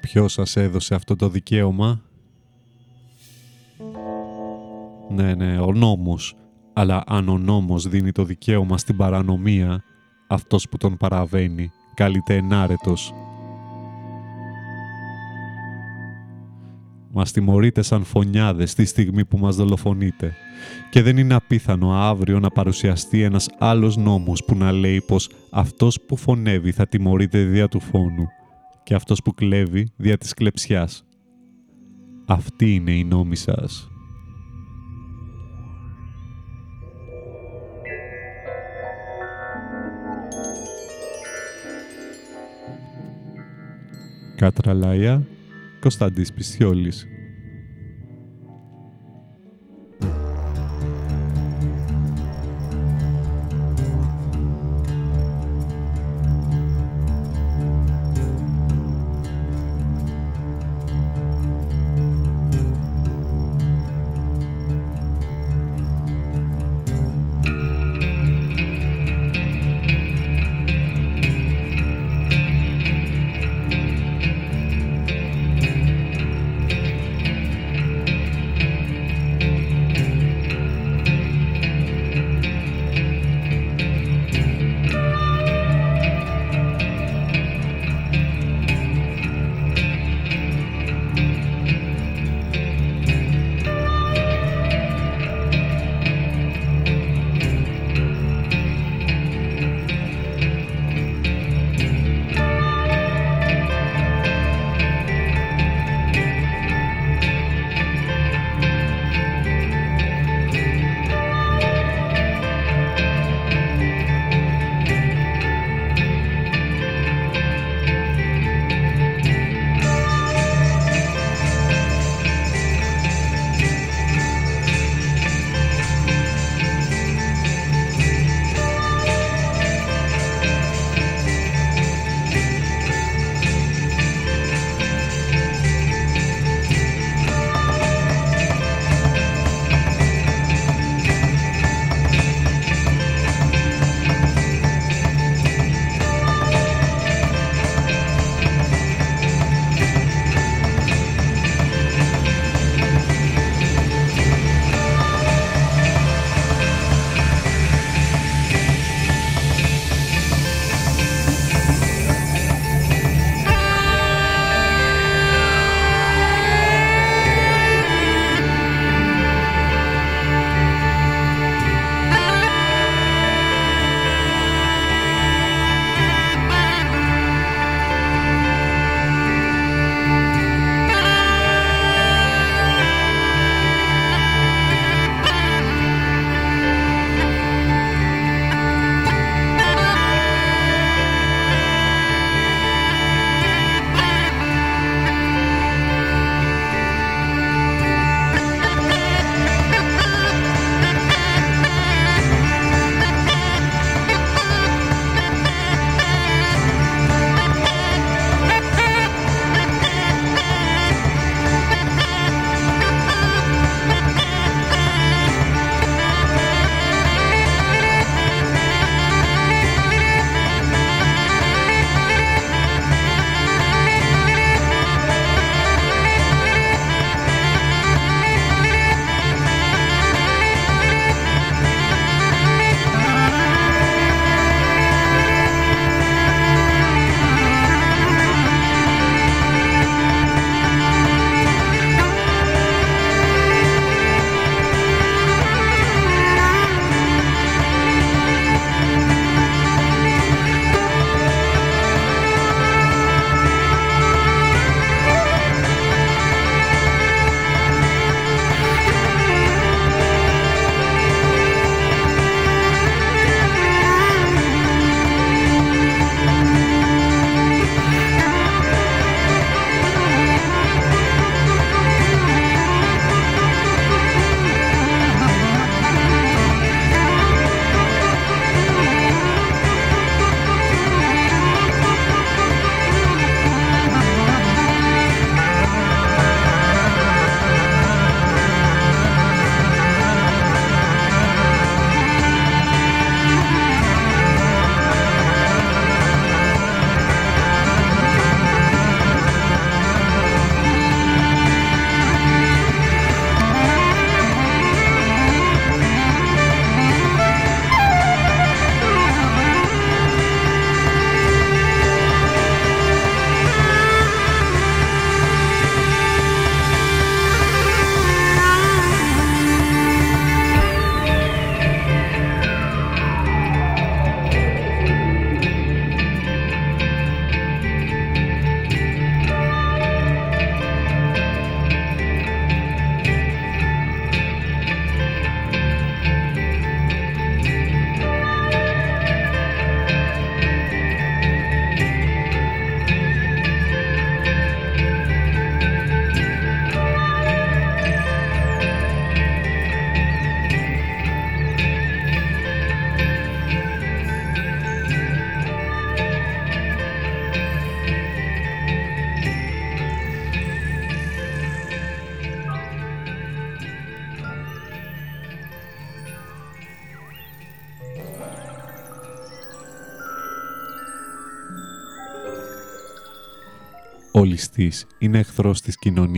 Ποιος σας έδωσε αυτό το δικαίωμα; Ναι, ναι, ο νόμος. Αλλά αν ο νόμος δίνει το δικαίωμα στην παρανομία, αυτός που τον παραβαίνει καλείται ενάρετος. Μας τιμωρείτε σαν φωνιάδες τη στιγμή που μας δολοφονείτε και δεν είναι απίθανο αύριο να παρουσιαστεί ένας άλλος νόμος που να λέει πως αυτός που φωνεύει θα τιμωρείται δια του φόνου και αυτός που κλέβει δια της κλεψιάς. Αυτή είναι η νόμη σας. Κατραλάια Κωνσταντής Πιστιόλης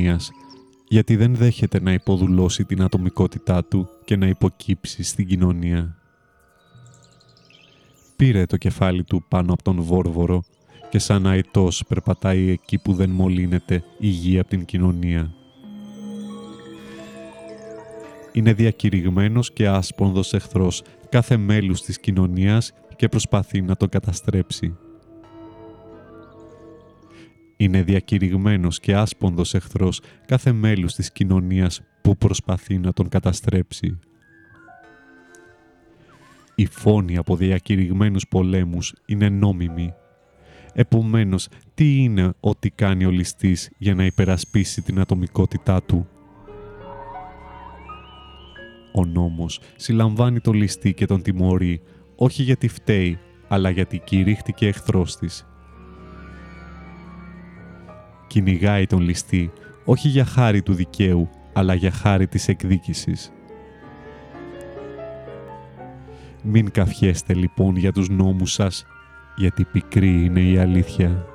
κοινωνίας γιατί δεν δέχεται να υποδουλώσει την ατομικότητά του και να υποκύψει στην κοινωνία. Πήρε το κεφάλι του πάνω από τον βόρβορο και σαν αητός περπατάει εκεί που δεν μολύνεται η γη από την κοινωνία. Είναι διακηρυγμένος και άσπονδος εχθρός κάθε μέλους της κοινωνίας και προσπαθεί να το καταστρέψει. Είναι διακηρυγμένος και άσπονδος εχθρός κάθε μέλους της κοινωνίας που προσπαθεί να τον καταστρέψει. Η φόνη από διακηρυγμένους πολέμους είναι νόμιμη. Επομένως, τι είναι ό,τι κάνει ο ληστής για να υπερασπίσει την ατομικότητά του; Ο νόμος συλλαμβάνει το ληστή και τον τιμωρεί, όχι γιατί φταίει, αλλά γιατί κηρύχτηκε εχθρός της. Κυνηγάει τον ληστή, όχι για χάρη του δικαίου, αλλά για χάρη της εκδίκησης. Μην καφιέστε λοιπόν για τους νόμους σας, γιατί πικρή είναι η αλήθεια.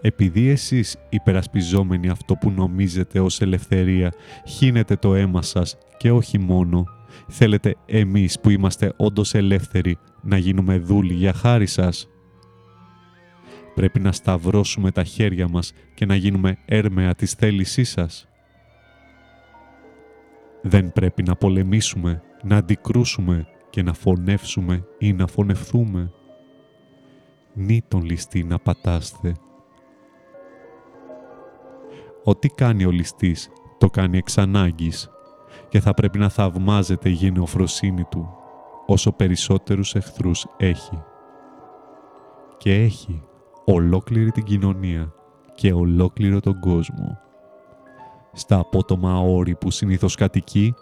Επειδή εσείς υπερασπιζόμενοι αυτό που νομίζετε ως ελευθερία χύνετε το αίμα σας και όχι μόνο, θέλετε εμείς που είμαστε όντως ελεύθεροι να γίνουμε δούλοι για χάρη σας. Πρέπει να σταυρώσουμε τα χέρια μας και να γίνουμε έρμεα της θέλησής σας. Δεν πρέπει να πολεμήσουμε, να αντικρούσουμε και να φωνεύσουμε ή να φωνευθούμε. Νη τον ληστή να πατάστε. Ό,τι κάνει ο ληστής, το κάνει εξ ανάγκης και θα πρέπει να θαυμάζεται η γενεοφροσύνη του όσο περισσότερους εχθρούς έχει. Και έχει ολόκληρη την κοινωνία και ολόκληρο τον κόσμο. Στα απότομα όρη που συνήθως κατοικεί,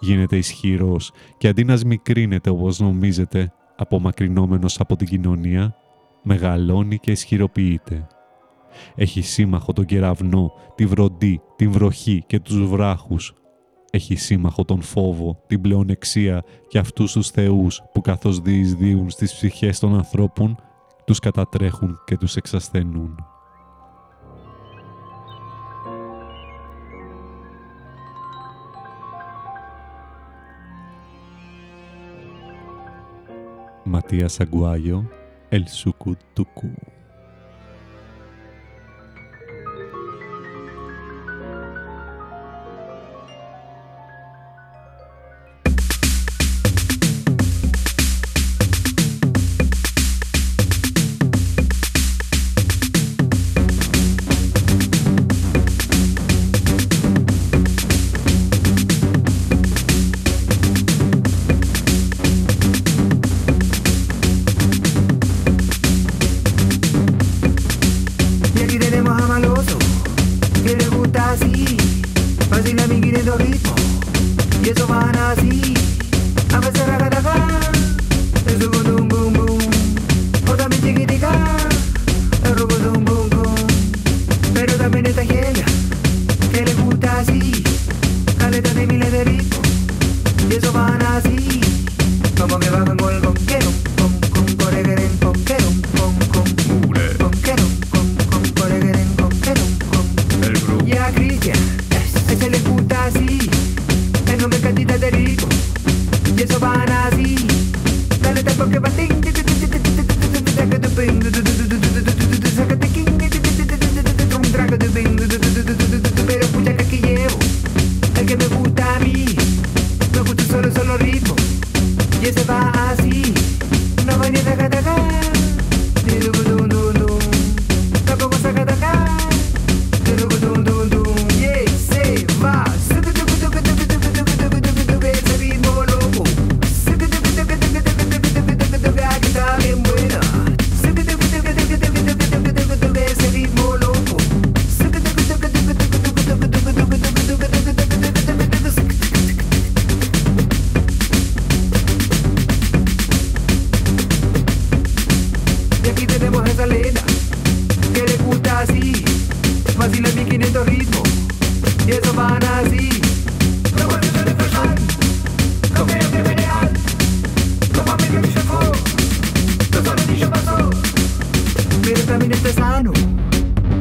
γίνεται ισχυρός και αντί να σμικρύνεται όπως νομίζετε, απομακρυνόμενος από την κοινωνία, μεγαλώνει και ισχυροποιείται. Έχει σύμμαχο τον κεραυνό, τη βροντή, την βροχή και τους βράχους. Έχει σύμμαχο τον φόβο, την πλεονεξία και αυτούς τους θεούς που καθώς διεισδύουν στις ψυχές των ανθρώπων, τους κατατρέχουν και τους εξασθενούν. Ματίας Αγκουάγιο, El Tuku.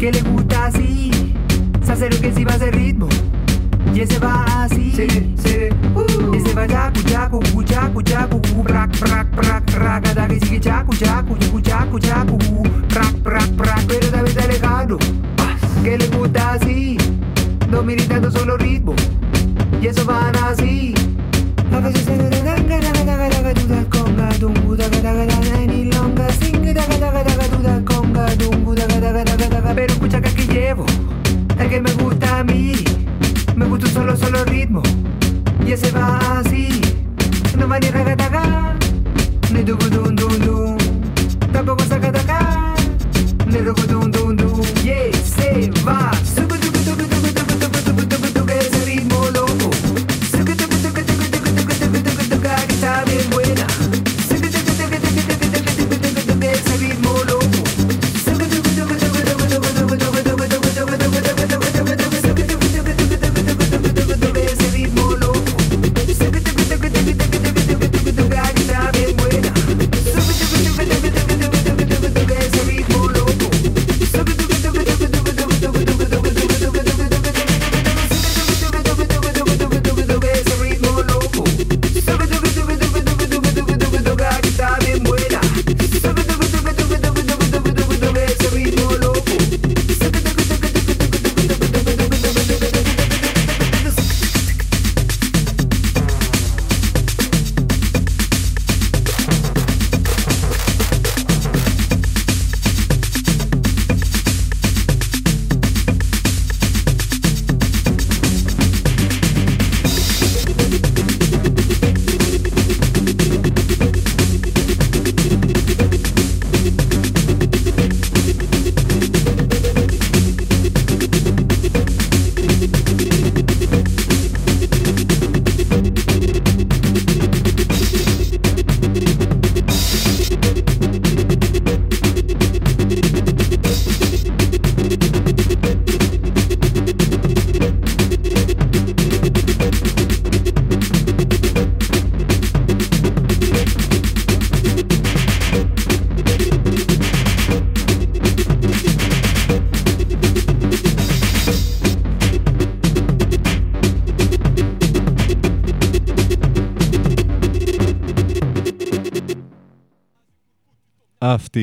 que le gusta así. Sacero que si va a ritmo. Y se va así. Sí, sí. Uh. Se va ya, brac, brac, brac, brac, cada que sigue brac, brac, brac, pero vez que le gusta así, dos militando solo ritmo, y eso van así. A veces se pero escucha que aquí llevo el que me gusta a mí. Me gusta un solo, solo ritmo. Y ese va así. No va ni ragatagá, ni dun dun dun dun. Tampoco saca ni dun dun dun. Y ese va.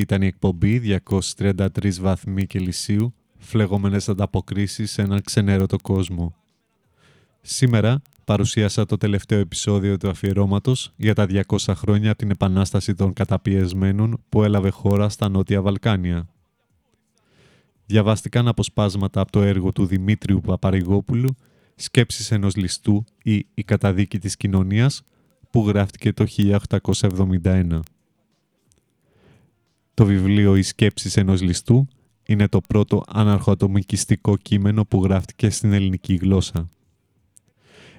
Ήταν η εκπομπή 233 βαθμοί Κελσίου, φλεγόμενες ανταποκρίσεις σε έναν ξενέρωτο κόσμο. Σήμερα παρουσίασα το τελευταίο επεισόδιο του αφιερώματος για τα 200 χρόνια την επανάσταση των καταπιεσμένων που έλαβε χώρα στα Νότια Βαλκάνια. Διαβάστηκαν αποσπάσματα από το έργο του Δημήτριου Παπαρηγόπουλου «Σκέψεις ενός ληστού» ή «Η καταδίκη της κοινωνίας» που γράφτηκε το 1871. Το βιβλίο «Οι σκέψεις ενός ληστού» είναι το πρώτο αναρχοατομικιστικό κείμενο που γράφτηκε στην ελληνική γλώσσα.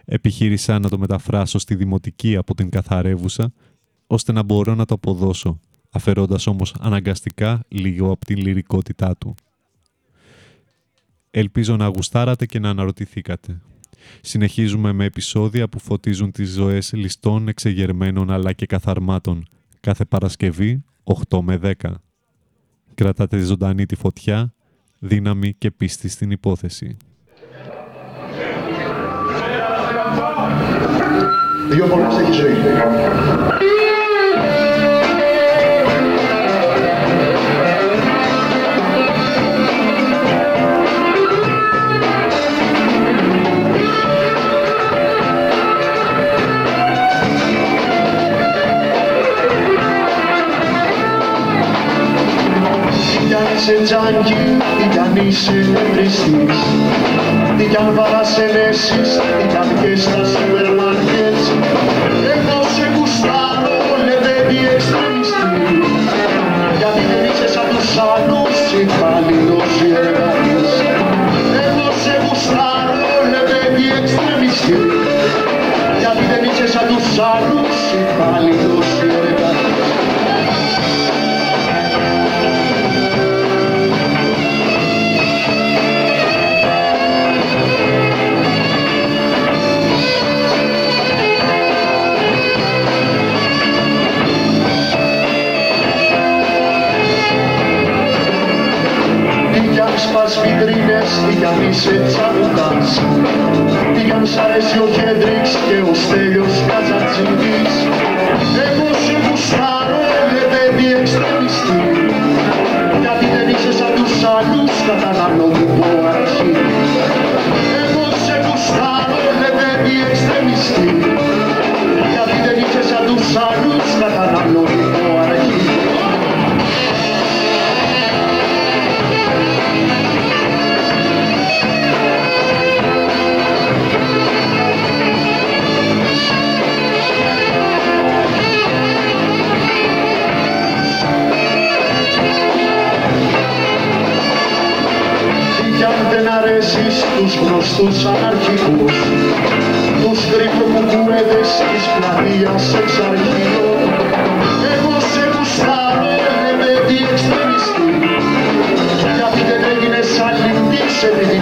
Επιχείρησα να το μεταφράσω στη δημοτική από την καθαρεύουσα, ώστε να μπορώ να το αποδώσω, αφαιρώντας όμως αναγκαστικά λίγο από την λυρικότητά του. Ελπίζω να γουστάρατε και να αναρωτηθήκατε. Συνεχίζουμε με επεισόδια που φωτίζουν τις ζωές ληστών εξεγερμένων αλλά και καθαρμάτων κάθε Παρασκευή 8 με 10. Κρατάτε ζωντανή τη φωτιά, δύναμη και πίστη στην υπόθεση. Δύο φορές έχει ζωή. σε and you He can be super prestige He can varas en esis He can que estas supermarkets Εγώ σε γουστάρω λεβέντη εξτρεμιστή Γιατί δεν είσαι σαν τους άλλους Υπάλληλος ή εργατής Εγώ σε γουστάρω λεβέντη εξτρεμιστή Γιατί δεν είσαι σαν τους άλλους Υπάλληλος ή εργατής βιτρίνες Τι κι αν είσαι τσαμπουκάς Τι κι αν σ' αρέσει ο Χέντριξ Και ο Στέλιος Κατζατζίδης Εγώ σε γουστάρω γνωστούς αναρχικούς τους γρυποκουκούεδες της πλατείας εξ αρχείων. Εγώ σε γουστάρω ρε παιδί εξτρεμιστή γιατί δεν έγινες αλληλτής επειδή το